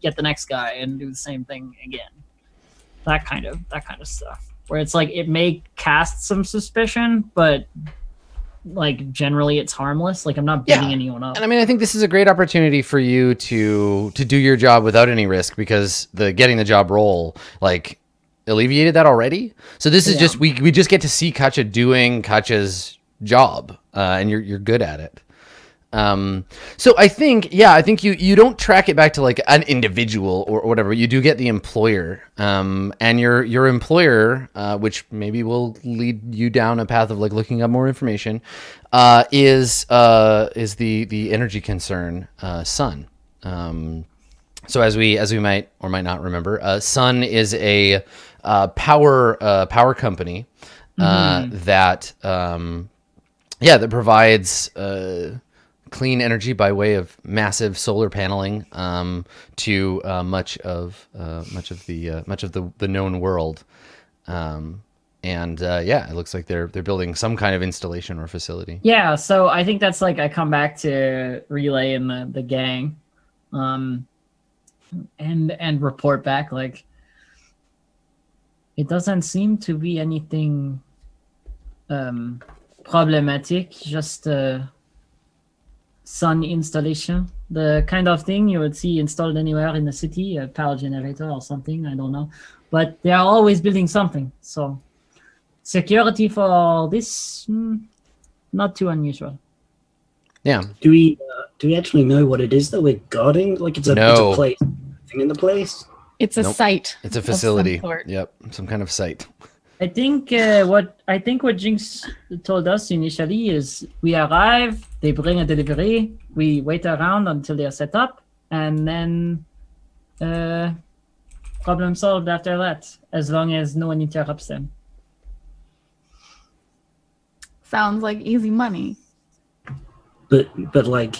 get the next guy and do the same thing again. That kind of that kind of stuff. Where it's like it may cast some suspicion, but like generally it's harmless. Like I'm not beating Yeah. anyone up. And I mean, I think this is a great opportunity for you to to do your job without any risk because the getting the job role like alleviated that already. So this is Yeah. just we we just get to see Katya doing Katya's job, uh, and you're you're good at it. Um, so I think, yeah, I think you you don't track it back to like an individual or, or whatever. You do get the employer, um, and your your employer, uh, which maybe will lead you down a path of like looking up more information, uh, is uh, is the the energy concern, uh, Sun. Um, so as we as we might or might not remember, uh, Sun is a uh, power uh, power company uh, that um, yeah that provides uh, clean energy by way of massive solar paneling um, to uh, much of uh, much of the uh, much of the, the known world. Um, and uh, yeah, it looks like they're they're building some kind of installation or facility. Yeah, so I think that's like I come back to relay and the the gang, um, and and report back like it doesn't seem to be anything um problematic, just a sun installation, the kind of thing you would see installed anywhere in the city, a power generator or something. I don't know, but they are always building something. So security for this. hmm, not too unusual. Yeah, Do we uh, do we actually know what it is that we're guarding? Like it's a, it's No. a place thing in the place. it's a Nope. site. it's a of some facility. Yep, some kind of site. I think uh, what I think what Jinx told us initially is we arrive, they bring a delivery, we wait around until they're set up, and then uh, problem solved after that, as long as no one interrupts them. Sounds like easy money. But but like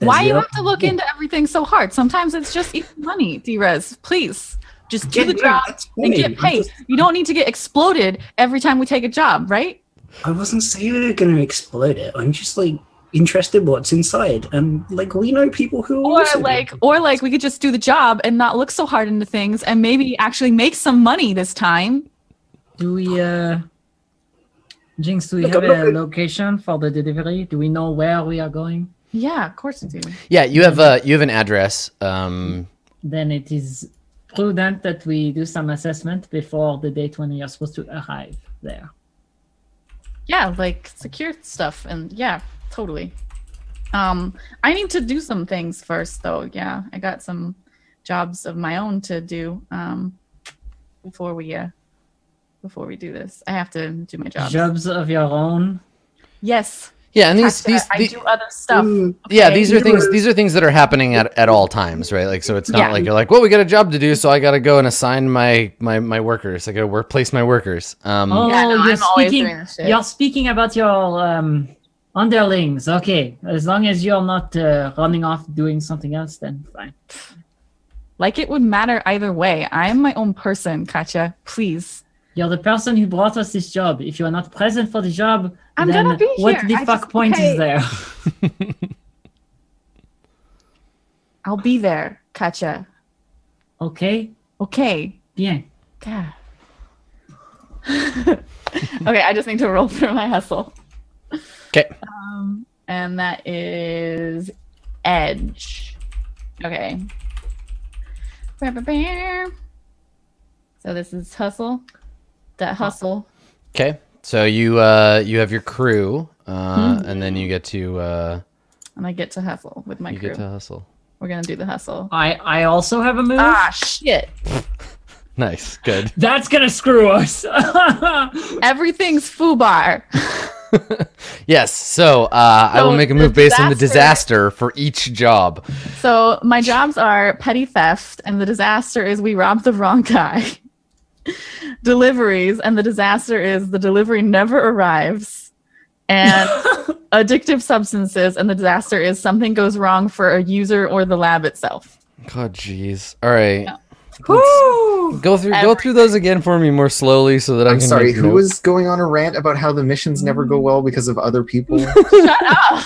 Why you have to look into everything so hard? Sometimes it's just easy money, D-Res. Please. Just do Yeah, the job and get paid. just- You don't need to get exploded every time we take a job, right? I wasn't saying we are going to explode it. I'm just like interested what's inside, and like we know people who are Or also like or like we could just do the job and not look so hard into things and maybe actually make some money this time. Do we, uh, Jinx, do we Look, have I'm a looking- location for the delivery? Do we know where we are going? Yeah, of course we do. Yeah, you have uh, you have an address. Um, Then it is prudent that we do some assessment before the date when are supposed to arrive there. Yeah, like secure stuff and yeah, totally. Um I need to do some things first though. Yeah, I got some jobs of my own to do um before we uh before we do this. I have to do my job. Jobs of your own. Yes. Yeah, and these Tasha, these, I the- do other stuff. Mm, yeah these are things these are things that are happening at, at all times right like so it's not Yeah. like you're like well we got a job to do so i gotta go and assign my my my workers i gotta work place my workers um Oh, Yeah, no, you're I'm speaking. shit. You're speaking about your um, underlings. Okay, as long as you're not uh, running off doing something else, then fine. Like it would matter either way. I am my own person, Katya. Please. You're the person who brought us this job. If you are not present for the job, I'm then gonna be what here. the I fuck just- point okay. is there? I'll be there, Katya. Okay, Okay. bien. God. okay, I just need to roll through my hustle. Okay. Um, and that is edge. Okay. So this is hustle. That hustle. Okay. So you uh you have your crew, uh, Hmm. and then you get to uh And I get to hustle with my you crew. get to hustle. We're gonna do the hustle. I I also have a move. Ah shit. Nice. Good. That's gonna screw us. Everything's foobar. yes. So uh, I will make a the move based on the disaster- disaster for each job. So my jobs are petty theft, and the disaster is we robbed the wrong guy. Deliveries, and the disaster is the delivery never arrives. And addictive substances, and the disaster is something goes wrong for a user or the lab itself. God, jeez. All right. Yeah. Go through go through those again for me more slowly so that I I'm can. sorry, make who notes. was going on a rant about how the missions never go well because of other people? Shut up.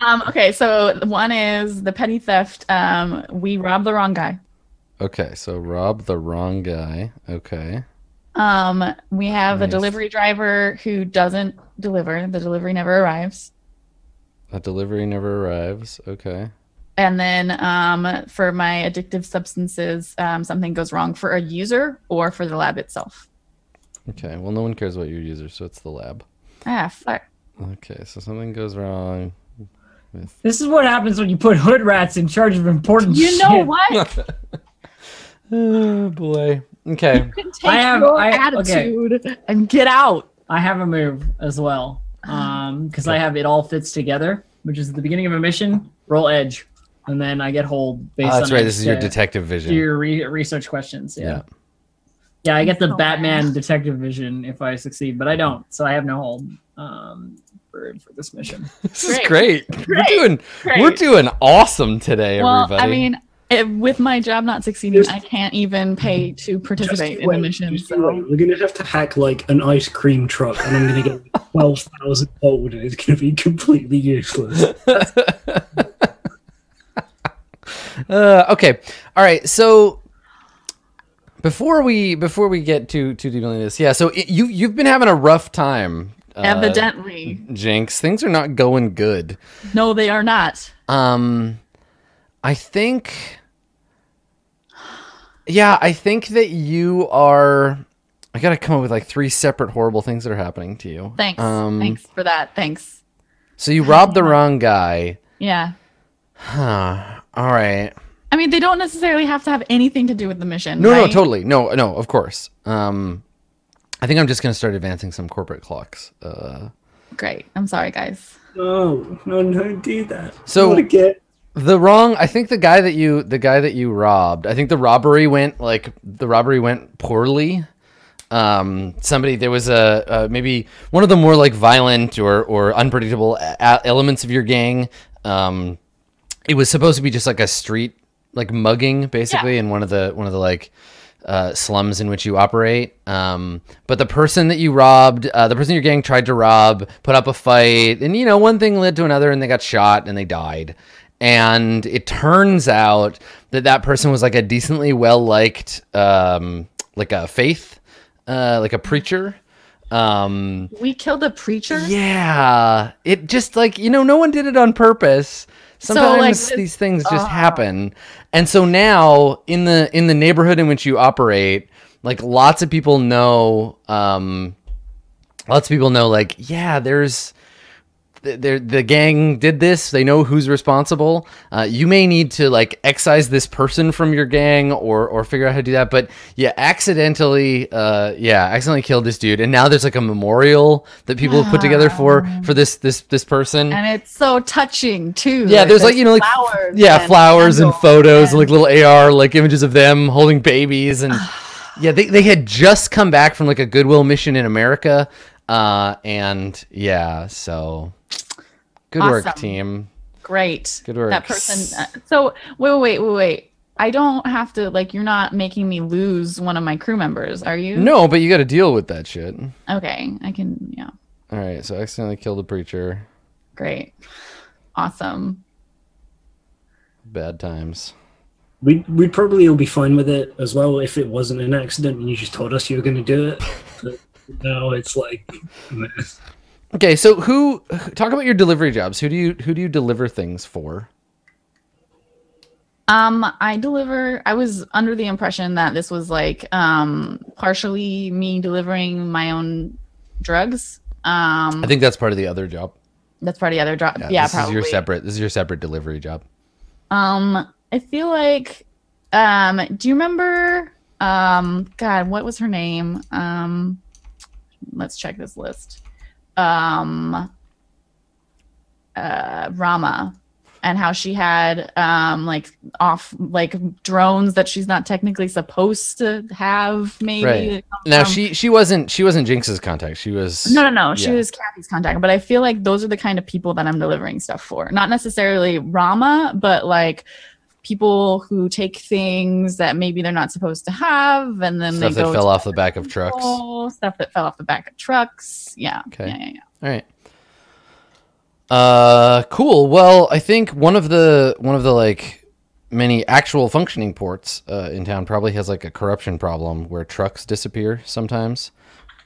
um, okay, so one is the petty theft. Um, we robbed the wrong guy. Okay, so rob the wrong guy. Okay. Um, we have a delivery driver who doesn't deliver. The delivery never arrives. A delivery never arrives. Okay. And then um, for my addictive substances, um, something goes wrong for a user or for the lab itself. Okay. Well, no one cares about your user, so it's the lab. Ah, fuck. Okay, so something goes wrong. This is what happens when you put hood rats in charge of important You know shit. what? Oh boy. Okay. You can take I have- your I- okay. attitude and get out. I have a move as well. Um, because I have it all fits together, which is at the beginning of a mission, roll edge, and then I get hold based Oh, that's on right. This is your detective vision. your re- research questions. Yeah. Yeah. yeah. I get the Oh, Batman detective vision if I succeed, but I don't, so I have no hold um for, for this mission. This is Great. great. We're Great. doing we're doing awesome today, Well, everybody. I mean, it, with my job not succeeding, I can't even pay to participate Just in the mission. So. We're gonna have to hack like an ice cream truck, and I'm gonna get twelve thousand gold, and it's gonna be completely useless. Uh, okay. All right. So before we before we get too too deep into this, yeah. So it, you you've been having a rough time, uh, evidently, Jinx. Things are not going good. no, they are not. Um, I think. Yeah, I think that you are. I gotta come up with like three separate horrible things that are happening to you. Thanks. Um, Thanks for that. Thanks. So you robbed the wrong guy. Yeah. Huh. All right. I mean, they don't necessarily have to have anything to do with the mission. No, no, totally. No, no, of course. Um, I think I'm just gonna start advancing some corporate clocks. Uh, Great. I'm sorry, guys. No, no, don't do that. So- I wanna get the wrong. I think the guy that you, the guy that you robbed. I think the robbery went like the robbery went poorly. Um, somebody there was a uh, maybe one of the more like violent or or unpredictable elements of your gang. Um, it was supposed to be just like a street like mugging basically in one of the one of the like uh, slums in which you operate. Um, but the person that you robbed, uh, the person your gang tried to rob, put up a fight, and you know one thing led to another, and they got shot and they died. And it turns out that that person was like a decently well liked, um, like a faith, uh, like a preacher. Um, We killed a preacher. yeah, it just like you know, no one did it on purpose. Sometimes like, this- these things just happen, and so now in the in the neighborhood in which you operate, like lots of people know, um, lots of people know, like yeah, there's. The, the gang did this. They know who's responsible. Uh, you may need to like excise this person from your gang or or figure out how to do that. But yeah, accidentally, uh, yeah, accidentally killed this dude, and now there's like a memorial that people have put together for for this this this person. And it's so touching too. Yeah, there's like you know like flowers. yeah and flowers and photos, and- like little AR like images of them holding babies and yeah they they had just come back from like a Goodwill mission in America, uh and yeah so good work team. Great. Good work. That person. uh, so wait, wait, wait, wait, wait. I don't have to like. You're not making me lose one of my crew members, are you? No, but you got to deal with that shit. Okay, I can. Yeah, All right, so accidentally killed a preacher. great, awesome. Bad times. We'd, we'd probably all be fine with it as well if it wasn't an accident and you just told us you were going to do it. But now it's like, meh. Okay, so who talk about your delivery jobs? Who do you who do you deliver things for? Um, I deliver. I was under the impression that this was like um partially me delivering my own drugs. Um, I think that's part of the other job. that's part of the other job. Yeah, this probably. is your separate. This is your separate delivery job. Um, I feel like, um, do you remember, um, God, what was her name? Um, let's check this list. Um, uh, Rama, and how she had, um, like off, like drones that she's not technically supposed to have, maybe. Right. Now from- she she wasn't she wasn't Jinx's contact. She was no, no, no. She was Kathy's contact, but I feel like those are the kind of people that I'm delivering stuff for. Not necessarily Rama, but like people who take things that maybe they're not supposed to have, and then stuff they that fell off the back of trucks. All stuff that fell off the back of trucks. Yeah, Okay. yeah, yeah, yeah. right. Uh, cool. Well, I think one of the one of the like many actual functioning ports uh, in town probably has like a corruption problem where trucks disappear sometimes.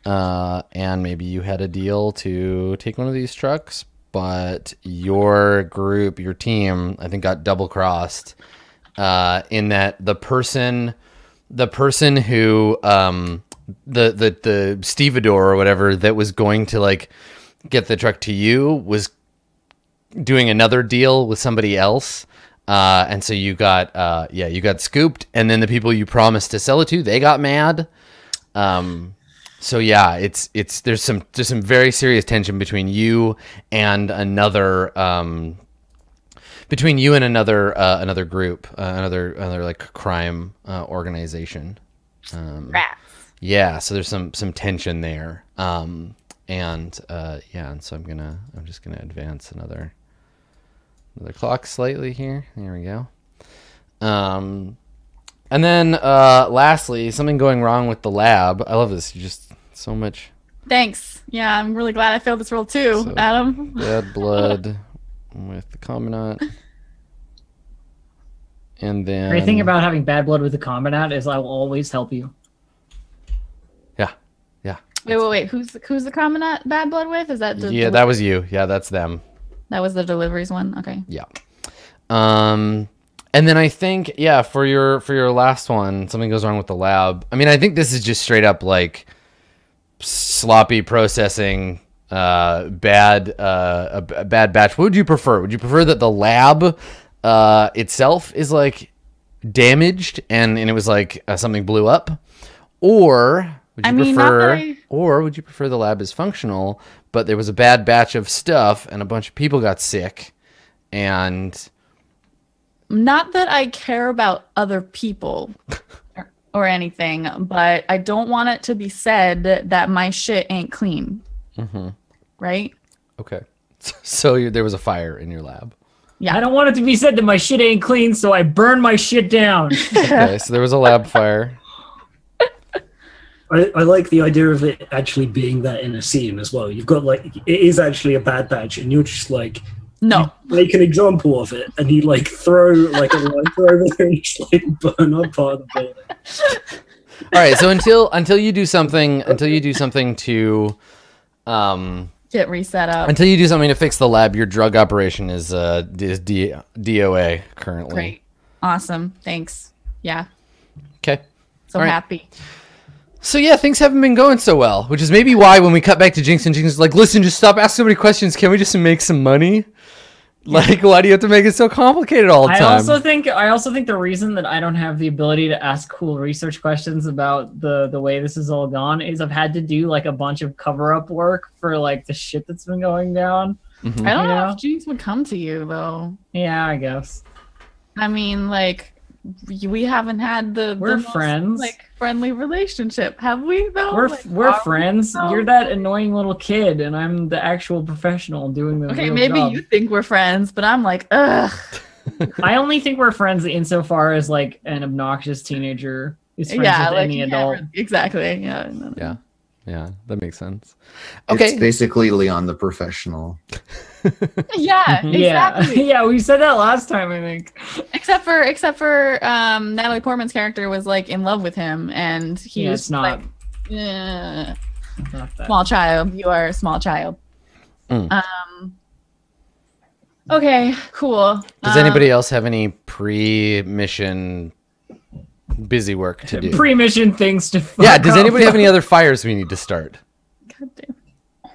Uh, and maybe you had a deal to take one of these trucks, but your group, your team, I think got double crossed. Uh, in that the person, the person who, um, the the the stevedore or whatever that was going to like get the truck to you was doing another deal with somebody else. Uh, and so you got, uh, yeah, you got scooped, and then the people you promised to sell it to, they got mad. Um, so yeah, it's it's there's some there's some very serious tension between you and another um, between you and another uh, another group, uh, another another like crime uh, organization. Um, Rats. yeah, so there's some some tension there. Um, and uh, yeah, and so I'm gonna I'm just gonna advance another another clock slightly here. There we go. Um, and then uh, lastly, something going wrong with the lab. I love this. You just so much Thanks. Yeah, I'm really glad I failed this roll too, So- Adam. bad blood with the commandant. And then Great thing about having bad blood with the combinat is I will always help you. yeah, yeah, Wait, wait, wait. Who's who's the commandant bad blood with? Is that the yeah. That was you. Yeah, that's them. that was the deliveries one? Okay. Yeah. Um and then I think yeah, for your for your last one, something goes wrong with the lab. I mean, I think this is just straight up like sloppy processing uh bad uh a, bad batch. What would you prefer? Would you prefer that the lab uh itself is like damaged and and it was like uh, something blew up or would you I mean, prefer I- or would you prefer the lab is functional but there was a bad batch of stuff and a bunch of people got sick and not that I care about other people or, or anything, but I don't want it to be said that my shit ain't clean. Mhm. Right? okay so you, there was a fire in your lab Yeah. I don't want it to be said that my shit ain't clean, so I burn my shit down. okay so there was a lab fire I, I like the idea of it actually being that in a scene as well. You've got like it is actually a bad batch, and you're just like No. make an example of it, and you like throw like a lighter over there and just like burn up part of the building. all right so until until you do something until you do something to um Get reset up. until you do something to fix the lab your drug operation is uh is D, doa currently Great. Awesome. Thanks. Yeah. okay So All right. happy. So yeah, things haven't been going so well, which is maybe why when we cut back to Jinx and Jinx is like, listen, just stop asking so many questions. Can we just make some money? Like, why do you have to make it so complicated all the I time? also think I also think the reason that I don't have the ability to ask cool research questions about the the way this is all gone is I've had to do like a bunch of cover up work for like the shit that's been going down. Mhm. I don't know Yeah. if Jinx would come to you though. Yeah, I guess. I mean, like we we haven't had the We're the most, friends. like friendly relationship, have we? Though We're Like, we're are we, friends. You're that annoying little kid, and I'm the actual professional doing the Okay, maybe job. you think we're friends, but I'm like, ugh. I only think we're friends insofar as like an obnoxious teenager is friends yeah, with like any yeah, adult. exactly. Yeah. no, no. Yeah. Yeah, that makes sense. It's Okay. basically Leon the professional. Yeah, Yeah, exactly. yeah, we said that last time. I think. except for except for um Natalie Portman's character was like in love with him and he Yeah, was it's not- like "Eh, Not that. small child. You are a small child. Mm. Um Okay, cool. Does Um, anybody else have any pre-mission busy work to do? Pre-mission things to. yeah, fuck does up. anybody have any other fires we need to start? God damn.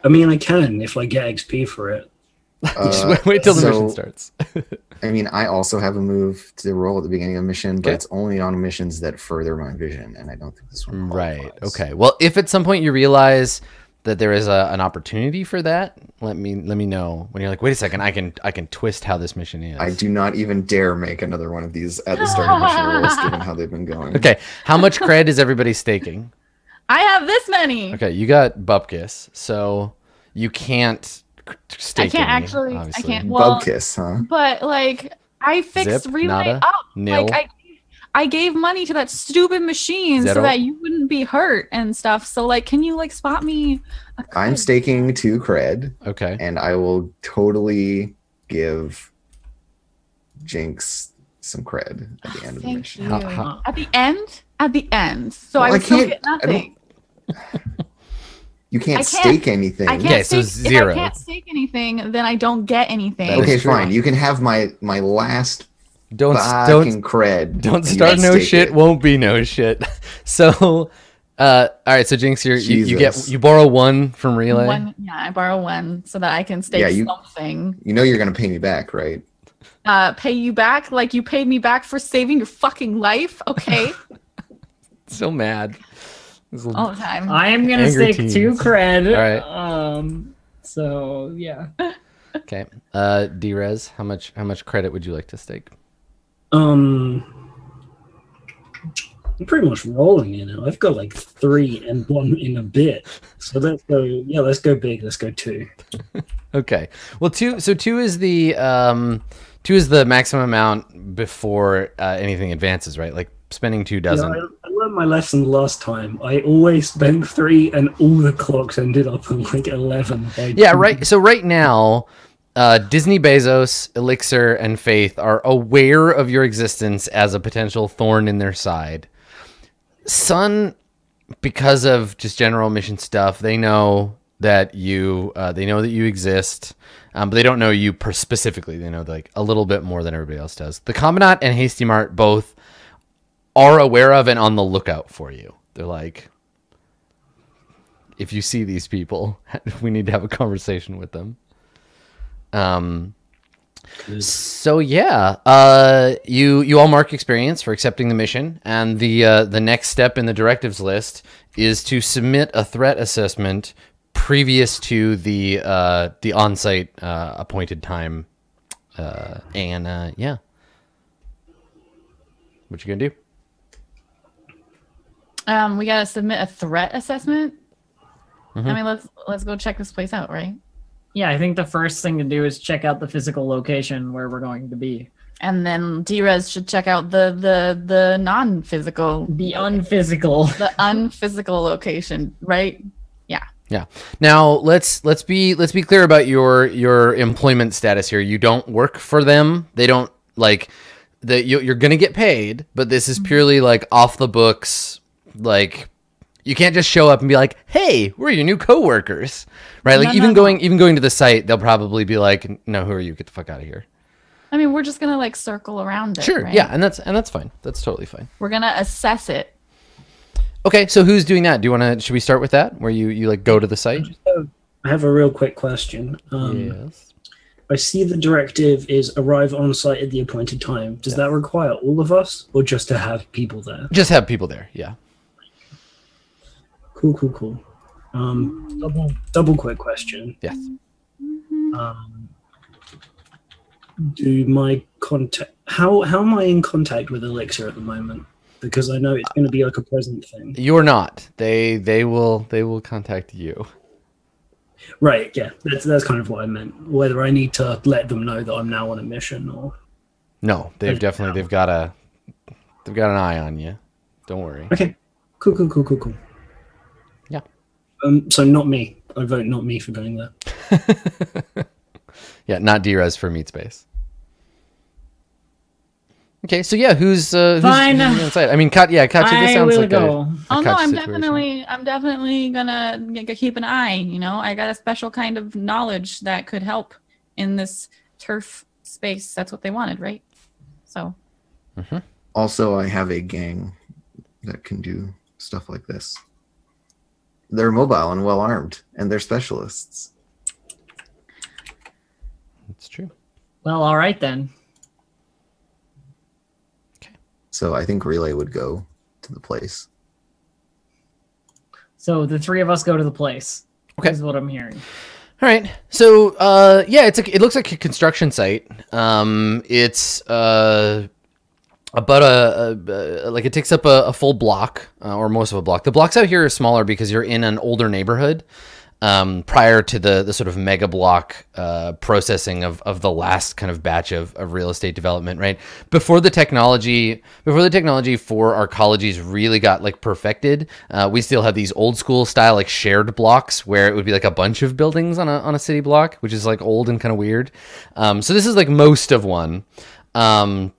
I mean, I can if I get XP for it. Just Uh, wait, wait till the so- mission starts. I mean, I also have a move to roll at the beginning of a mission, but Okay. it's only on missions that further my vision, and I don't think this one. right. qualifies. Okay. Well, if at some point you realize that there is a, an opportunity for that, let me let me know when you're like, wait a second, I can I can twist how this mission is. I do not even dare make another one of these at the start of mission rolls, given how they've been going. Okay. How much cred is everybody staking? I have this many. Okay, you got Bupkis, so you can't stake. I can't any, actually I can't well Bug huh? but like I fixed Zip, relay nada, up. nil. Like I I gave money to that stupid machine Zero. so that you wouldn't be hurt and stuff. So like can you like spot me a I'm staking two cred, Okay. and I will totally give Jinx some cred at the end of the mission. How- how- At the end? At the end. So Well, I I would still can't- get nothing. You can't, can't- stake anything. I can't, Okay, so stake, zero. If I can't stake anything, then I don't get anything. That is okay, fine. You can have my my last Don't don't cred. don't start no shit. it. Won't be no shit. So, uh, all right. So Jinx, you're, you you get you borrow one from relay. One, yeah, I borrow one so that I can stake Yeah, you- something. You know you're gonna pay me back, right? Uh, pay you back like you paid me back for saving your fucking life. Okay, So mad. All the time. I am gonna Angry stake two teens. cred. All right. Um. So yeah. Okay. Uh, Drez, how much how much credit would you like to stake? Um, I'm pretty much rolling you know. I've got like three and one in a bit. So let's go. Yeah, let's go big. Let's go two. Okay. Well, two. So two is the um, two is the maximum amount before uh, anything advances, right? Like spending two Yeah, doesn't. I, I learned my lesson last time. I always spent three, and all the clocks ended up on like eleven. Yeah, two. right. So right now, uh, Disney Bezos, Elixir, and Faith are aware of your existence as a potential thorn in their side. Sun, because of just general mission stuff, they know that you uh, they know that you exist, um, but they don't know you per- specifically. They know like a little bit more than everybody else does. The Commandant and Hasty Mart both are aware of and on the lookout for you. They're like, if you see these people, we need to have a conversation with them. Um. So yeah, uh, you you all mark experience for accepting the mission, and the uh, the next step in the directives list is to submit a threat assessment previous to the uh, the on-site uh, appointed time. Uh, and uh, yeah, what you gonna do? Um, we gotta submit a threat assessment. Mhm. I mean, let's let's go check this place out, right? Yeah, I think the first thing to do is check out the physical location where we're going to be. And then Drez should check out the the the non-physical, The unphysical. the unphysical location, right? Yeah. Yeah. Now let's let's be let's be clear about your your employment status here. You don't work for them. They don't like that. You, you're gonna get paid, but this is mm-hmm. purely like off the books. Like you can't just show up and be like, "Hey, we're your new coworkers," right? Like No, even no, no. going even going to the site, they'll probably be like, "No, who are you? Get the fuck out of here." I mean, we're just gonna like circle around it. Sure. right? Yeah, and that's and that's fine. That's totally fine. We're gonna assess it. Okay, so who's doing that? Do you want to? Should we start with that, where you you like go to the site? I have a real quick question. Um, yes. I see the directive is arrive on site at the appointed time. Does that require all of us, or just to have people there? Just have people there. Yeah. Cool, cool, cool. Um, double, double quick question. Yes. Um, do my contact? How how am I in contact with Elixir at the moment? Because I know it's going to be like a present thing. You're not. They they will they will contact you. Right? Yeah, that's that's kind of what I meant. Whether I need to let them know that I'm now on a mission, or No, they've definitely they've got a they've got an eye on you. Don't worry. Okay. Cool, cool, cool, cool, cool. Yeah. Um, so not me. I vote not me for going there. Yeah, not Drez for Meat Space. Okay, so yeah, who's uh who's, Fine. who's inside? I mean, Kat, yeah, Katya, this I sounds will like go. a, a Oh no, I'm situation. definitely, I'm definitely gonna g- g- keep an eye. You know, I got a special kind of knowledge that could help in this turf space. That's what they wanted, right? So Also, I have a gang that can do stuff like this. They're mobile and well armed, and they're specialists. It's true. Well, all right then. Okay. So I think Relay would go to the place. So the three of us go to the place. Okay. Is what I'm hearing. All right. So, uh, yeah, it's a, it looks like a construction site. Um, it's uh, about a, a, like it takes up a, a full block uh, or most of a block. The blocks out here are smaller because you're in an older neighborhood. Um, prior to the the sort of mega block uh, processing of, of the last kind of batch of, of real estate development, right? Before the technology, before the technology for arcologies really got like perfected, uh, we still have these old school style like shared blocks where it would be like a bunch of buildings on a on a city block, which is like old and kind of weird. Um, so this is like most of one. Um,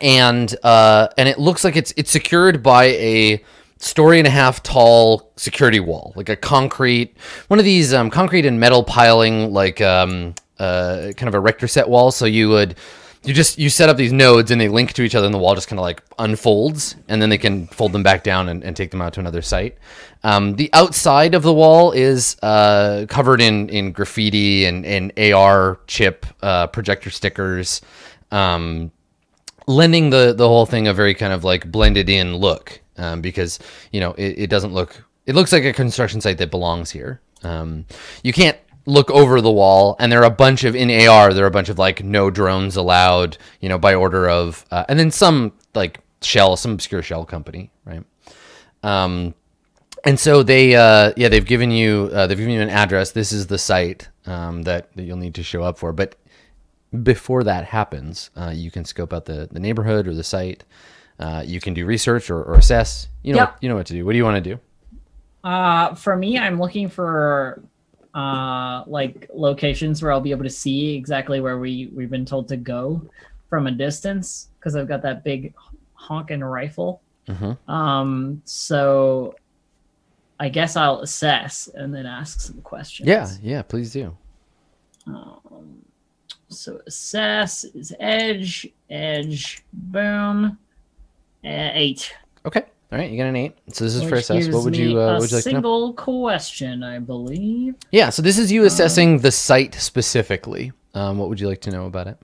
and uh, and it looks like it's it's secured by a story and a half tall security wall, like a concrete one of these um, concrete and metal piling, like um, uh, kind of a Erector set wall. So you would you just you set up these nodes and they link to each other, and the wall just kind of like unfolds, and then they can fold them back down and, and take them out to another site. Um, the outside of the wall is uh, covered in in graffiti and, and AR chip uh, projector stickers. Um, lending the the whole thing a very kind of like blended in look um, because you know it, it doesn't look it looks like a construction site that belongs here. Um, you can't look over the wall and there are a bunch of in ar there are a bunch of like no drones allowed you know by order of uh, and then some like shell some obscure shell company right? Um, and so they uh, yeah they've given you uh, they've given you an address. This is the site um, that, that you'll need to show up for. But before that happens, uh, you can scope out the, the neighborhood or the site. Uh, you can do research or, or assess. You know, Yep. you know what to do. What do you want to do? Uh, for me, I'm looking for uh like locations where I'll be able to see exactly where we we've been told to go from a distance because I've got that big honking rifle. Mhm. Um, so I guess I'll assess and then ask some questions. Yeah, yeah, please do. Um, so assess is edge, edge, boom, uh, eight. Okay. All right, you got an eight. So this is for which assess. What would you uh, would you like to know? single question, I believe. Yeah, so this is you assessing the site specifically. Um, what would you like to know about it?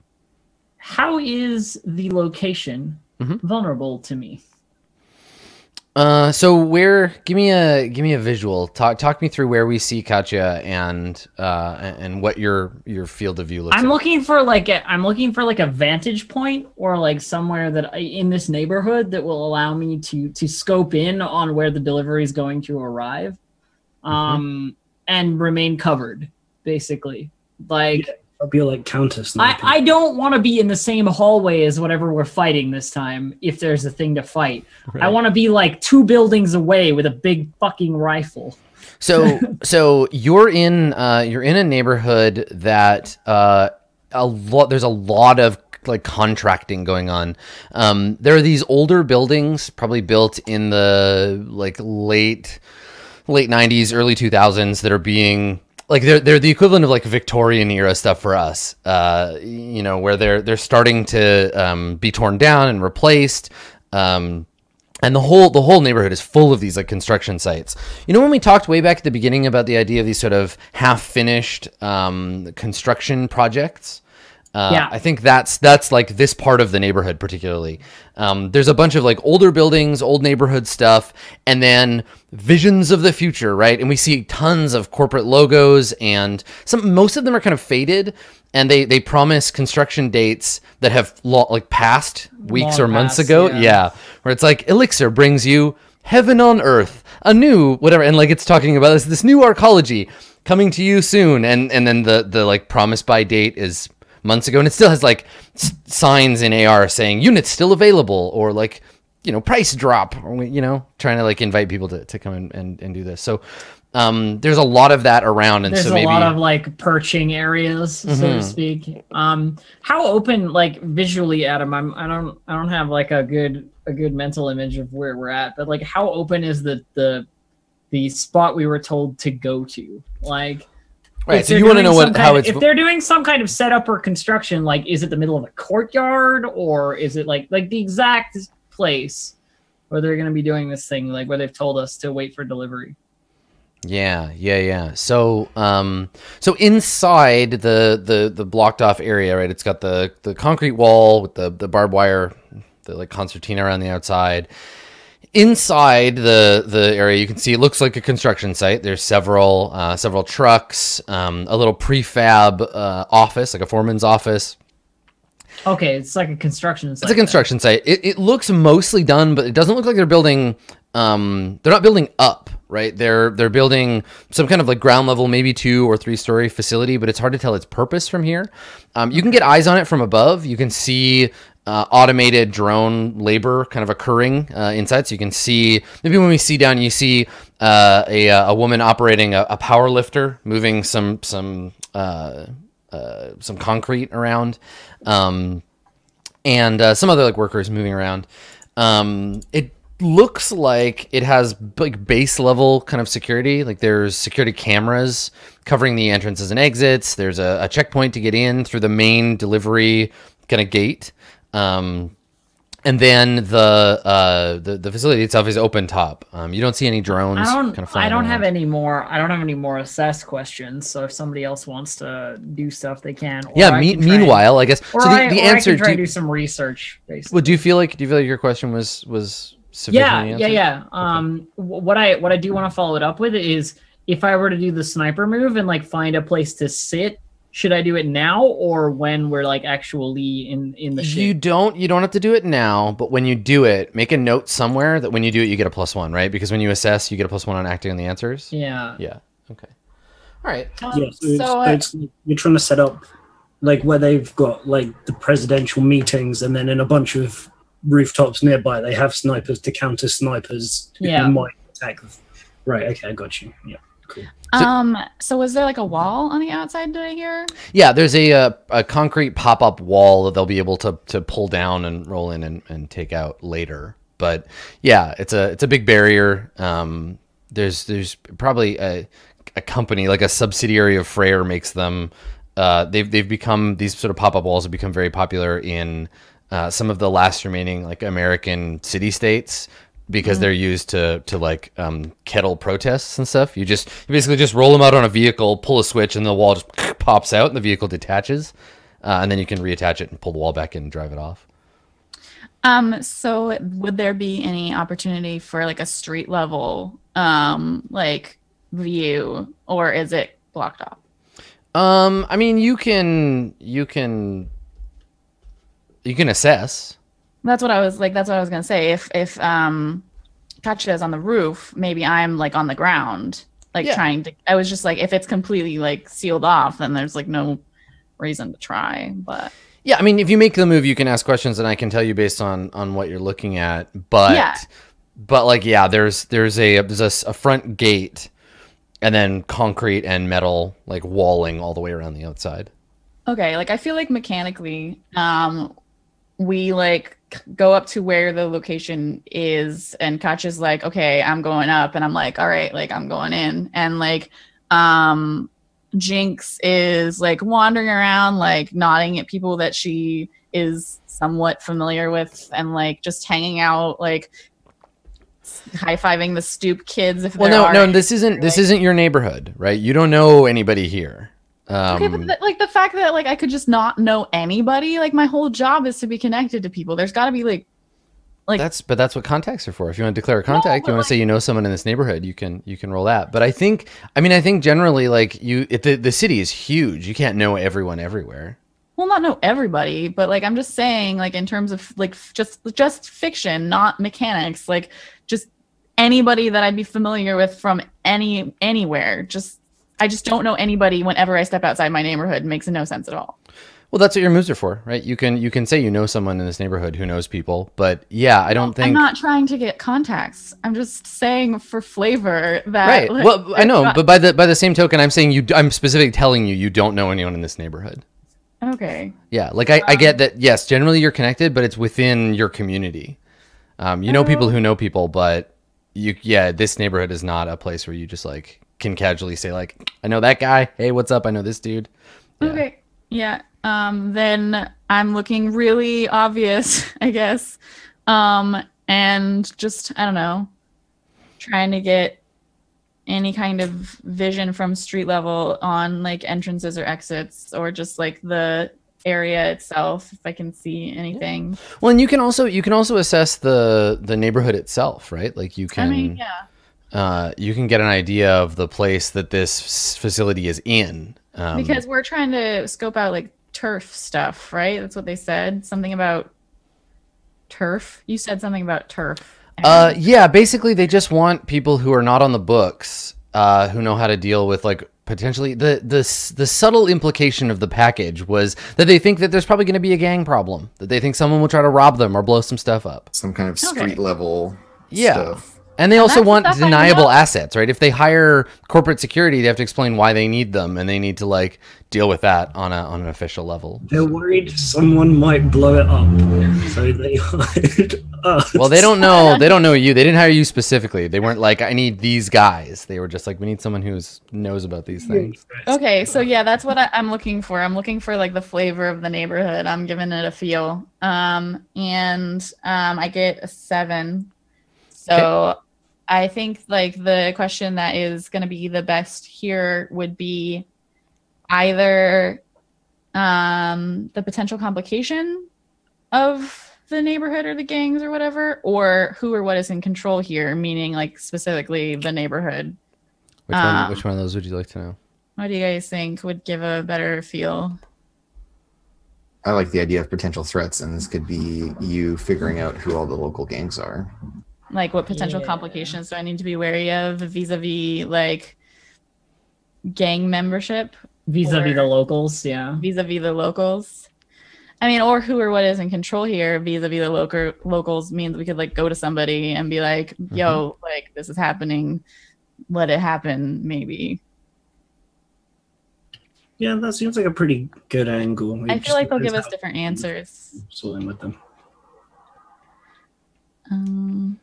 How is the location Mhm. vulnerable to me? Uh, so where? Give me a give me a visual. Talk talk me through where we see Katya and uh and what your your field of view looks. I'm like. looking for like a, I'm looking for like a vantage point or like somewhere that I, in this neighborhood that will allow me to to scope in on where the delivery is going to arrive, Mm-hmm. um, and remain covered. Basically, like I'll be like Countess. I. I don't want to be in the same hallway as whatever we're fighting this time. If there's a thing to fight, I want to be like two buildings away with a big fucking rifle. So so you're in uh you're in a neighborhood that uh a lot there's a lot of like contracting going on. Um there are these older buildings probably built in the like late late 90s early 2000s that are being like they're they're the equivalent of like Victorian era stuff for us. Uh you know where they're they're starting to um be torn down and replaced. Um and the whole the whole neighborhood is full of these like construction sites. You know when we talked way back at the beginning about the idea of these sort of half finished um, construction projects. Uh, Yeah. I think that's that's like this part of the neighborhood particularly. Um, there's a bunch of like older buildings, old neighborhood stuff, and then visions of the future, right? And we see tons of corporate logos, and some most of them are kind of faded, and they they promise construction dates that have lo- like passed weeks Long or months past, ago. yeah. yeah, where it's like Elixir brings you heaven on earth, a new whatever, and like it's talking about this this new arcology coming to you soon, and and then the the like promise by date is months ago, and it still has like s- signs in AR saying units still available or like you know price drop or you know trying to like invite people to, to come in and, and do this. So um, there's a lot of that around, and There's so a maybe lot of like perching areas, so to Mhm. speak. Um, how open, like visually, Adam? I'm, I don't, I don't have like a good, a good mental image of where we're at, but like, how open is the the the spot we were told to go to? Like, right. So you want to know what how it's if they're doing some kind of setup or construction, like, is it the middle of a courtyard or is it like like the exact place where they're going to be doing this thing, like where they've told us to wait for delivery? Yeah, yeah, yeah. So, um, so inside the the the blocked off area, right? It's got the the concrete wall with the the barbed wire, the like concertina around the outside. Inside the the area, you can see it looks like a construction site. There's several uh, several trucks, um, a little prefab uh, office, like a foreman's office. Okay, it's like a construction. It's a construction site. It, it looks mostly done, but it doesn't look like they're building. Um, they're not building up, right? They're they're building some kind of like ground level, maybe two or three story facility, but it's hard to tell its purpose from here. Um, you can get eyes on it from above. You can see uh, automated drone labor kind of occurring uh, inside. So you can see maybe when we see down, you see uh, a a woman operating a, a power lifter, moving some some uh, uh, some concrete around. Um, and uh, some other like workers moving around. Um, it looks like it has like base level kind of security. Like there's security cameras covering the entrances and exits. There's a, a checkpoint to get in through the main delivery kind of gate. Um, and then the, uh, the the facility itself is open top. Um, you don't see any drones. I don't. kind of flying I don't have any more. I don't have any more assess questions. So if somebody else wants to do stuff, they can. Or Yeah. I Me- can try and- meanwhile, I guess. or so the, I, the I answer. can try do, and do some research. Basically. well, do you feel like do you feel like your question was was yeah, yeah, yeah. Um, what I what I do want to follow it up with is if I were to do the sniper move and like find a place to sit, should I do it now or when we're like actually in in the You don't you don't have to do it now, but when you do it, make a note somewhere that when you do it you get a plus one, right? Because when you assess, you get a plus one on acting on the answers. Yeah. Yeah. Okay. All right. Um, Yeah, so, it's, so, uh, it's, you're trying to set up like where they've got like the presidential meetings, and then in a bunch of rooftops nearby, they have snipers to counter snipers Yeah. who might attack. Right. Okay, I got you. Yeah. Cool. So- um, so was there like a wall on the outside? Did I hear? Yeah, there's a a, a concrete pop up wall that they'll be able to to pull down and roll in and, and take out later. But yeah, it's a it's a big barrier. Um, there's there's probably a a company like a subsidiary of Freyr makes them. Uh, they've they've become these sort of pop up walls have become very popular in uh, some of the last remaining like American city states because they're used to to like um, kettle protests and stuff. You just you basically just roll them out on a vehicle, pull a switch, and the wall just pops out, and the vehicle detaches, uh, and then you can reattach it and pull the wall back in and drive it off. Um, so would there be any opportunity for like a street level um like view or is it blocked off? Um, I mean, you can you can you can assess. That's what I was like that's what I was gonna say. If if um Katya is on the roof, maybe I'm like on the ground, like Yeah. trying to I was just like if it's completely like sealed off, then there's like no reason to try. But Yeah, I mean, if you make the move, you can ask questions, and I can tell you based on on what you're looking at. But Yeah. but like yeah, there's there's a there's a front gate, and then concrete and metal like walling all the way around the outside. Okay, like I feel like mechanically, um, we like go up to where the location is, and Katya's like, "Okay, I'm going up," and I'm like, "All right, like I'm going in," and like, um, Jinx is like wandering around, like nodding at people that she is somewhat familiar with, and like just hanging out, like high fiving the stoop kids if Well, no, no, this isn't this like- isn't your neighborhood, right? You don't know anybody here. Um, Okay, but th- like the fact that like I could just not know anybody, like my whole job is to be connected to people. There's got to be like, like that's but that's what contacts are for. If you want to declare a contact, but you want like- to say you know someone in this neighborhood, you can you can roll that. But I think I mean I think generally like you it, the the city is huge. You can't know everyone everywhere. well, not know everybody, but like I'm just saying, like in terms of like just just fiction, not mechanics, like just anybody that I'd be familiar with from any anywhere. Just I just don't know anybody whenever I step outside my neighborhood. It makes no sense at all. Well, that's what your moves are for, right? You can you can say you know someone in this neighborhood who knows people, but yeah, I don't think I'm not trying to get contacts. I'm just saying for flavor that. right. like, well, I know, not- but by the by the same token, I'm saying you. I'm specifically telling you you don't know anyone in this neighborhood. okay. Yeah, like I, I Um, get that. Yes, generally you're connected, but it's within your community. Um, you know people Oh. who know people, but you, yeah, this neighborhood is not a place where you just like can casually say like, I know that guy. Hey, what's up? I know this dude. Yeah. Okay. Yeah. Um, then I'm looking really obvious, I guess. Um, and just, I don't know, trying to get any kind of vision from street level on like entrances or exits or just like the area itself if I can see anything. Well, and you can also you can also assess the the neighborhood itself, right? Like you can I mean, yeah. Uh, you can get an idea of the place that this facility is in. Um, Because we're trying to scope out like turf stuff, right? That's what they said. Something about turf. You said something about turf. Uh, yeah, basically they just want people who are not on the books, uh, who know how to deal with like potentially the the the subtle implication of the package was that they think that there's probably going to be a gang problem, that they think someone will try to rob them or blow some stuff up. Some kind of Okay. street level Yeah. stuff. And they also want stuff I deniable assets, right? If they hire corporate security, they have to explain why they need them, and they need to like deal with that on a on an official level. They're worried someone might blow it up, so they hired us. Well, they don't know. They don't know you. They didn't hire you specifically. They weren't like, I need these guys. They were just like, we need someone who knows about these things. Okay, so yeah, that's what I, I'm looking for. I'm looking for like the flavor of the neighborhood. I'm giving it a feel. Um, and um, I get a seven. So I think like the question that is going to be the best here would be either um, the potential complication of the neighborhood or the gangs or whatever, or who or what is in control here, meaning like specifically the neighborhood. Which one? Um, Which one of those would you like to know? What do you guys think would give a better feel? I like the idea of potential threats, and this could be you figuring out who all the local gangs are. Like, what potential Yeah. complications do I need to be wary of vis-a-vis like gang membership, vis-a-vis the locals. Yeah. vis-a-vis the locals? I mean, or who or what is in control here vis-a-vis the local locals means we could like go to somebody and be like, "Yo, like this is happening. Let it happen." Maybe. Yeah, that seems like a pretty good angle. We I feel like they'll depends give us different answers. Sorting with them. Um,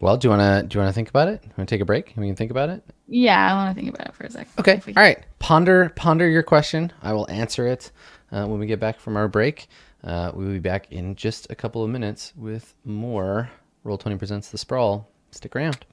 Well, do you wanna do you wanna think about it? Want to take a break? and We can think about it. yeah, I want to think about it for a second. Okay. All right. Ponder ponder your question. I will answer it uh, when we get back from our break. Uh, we will be back in just a couple of minutes with more. Roll Twenty presents the sprawl. Stick around.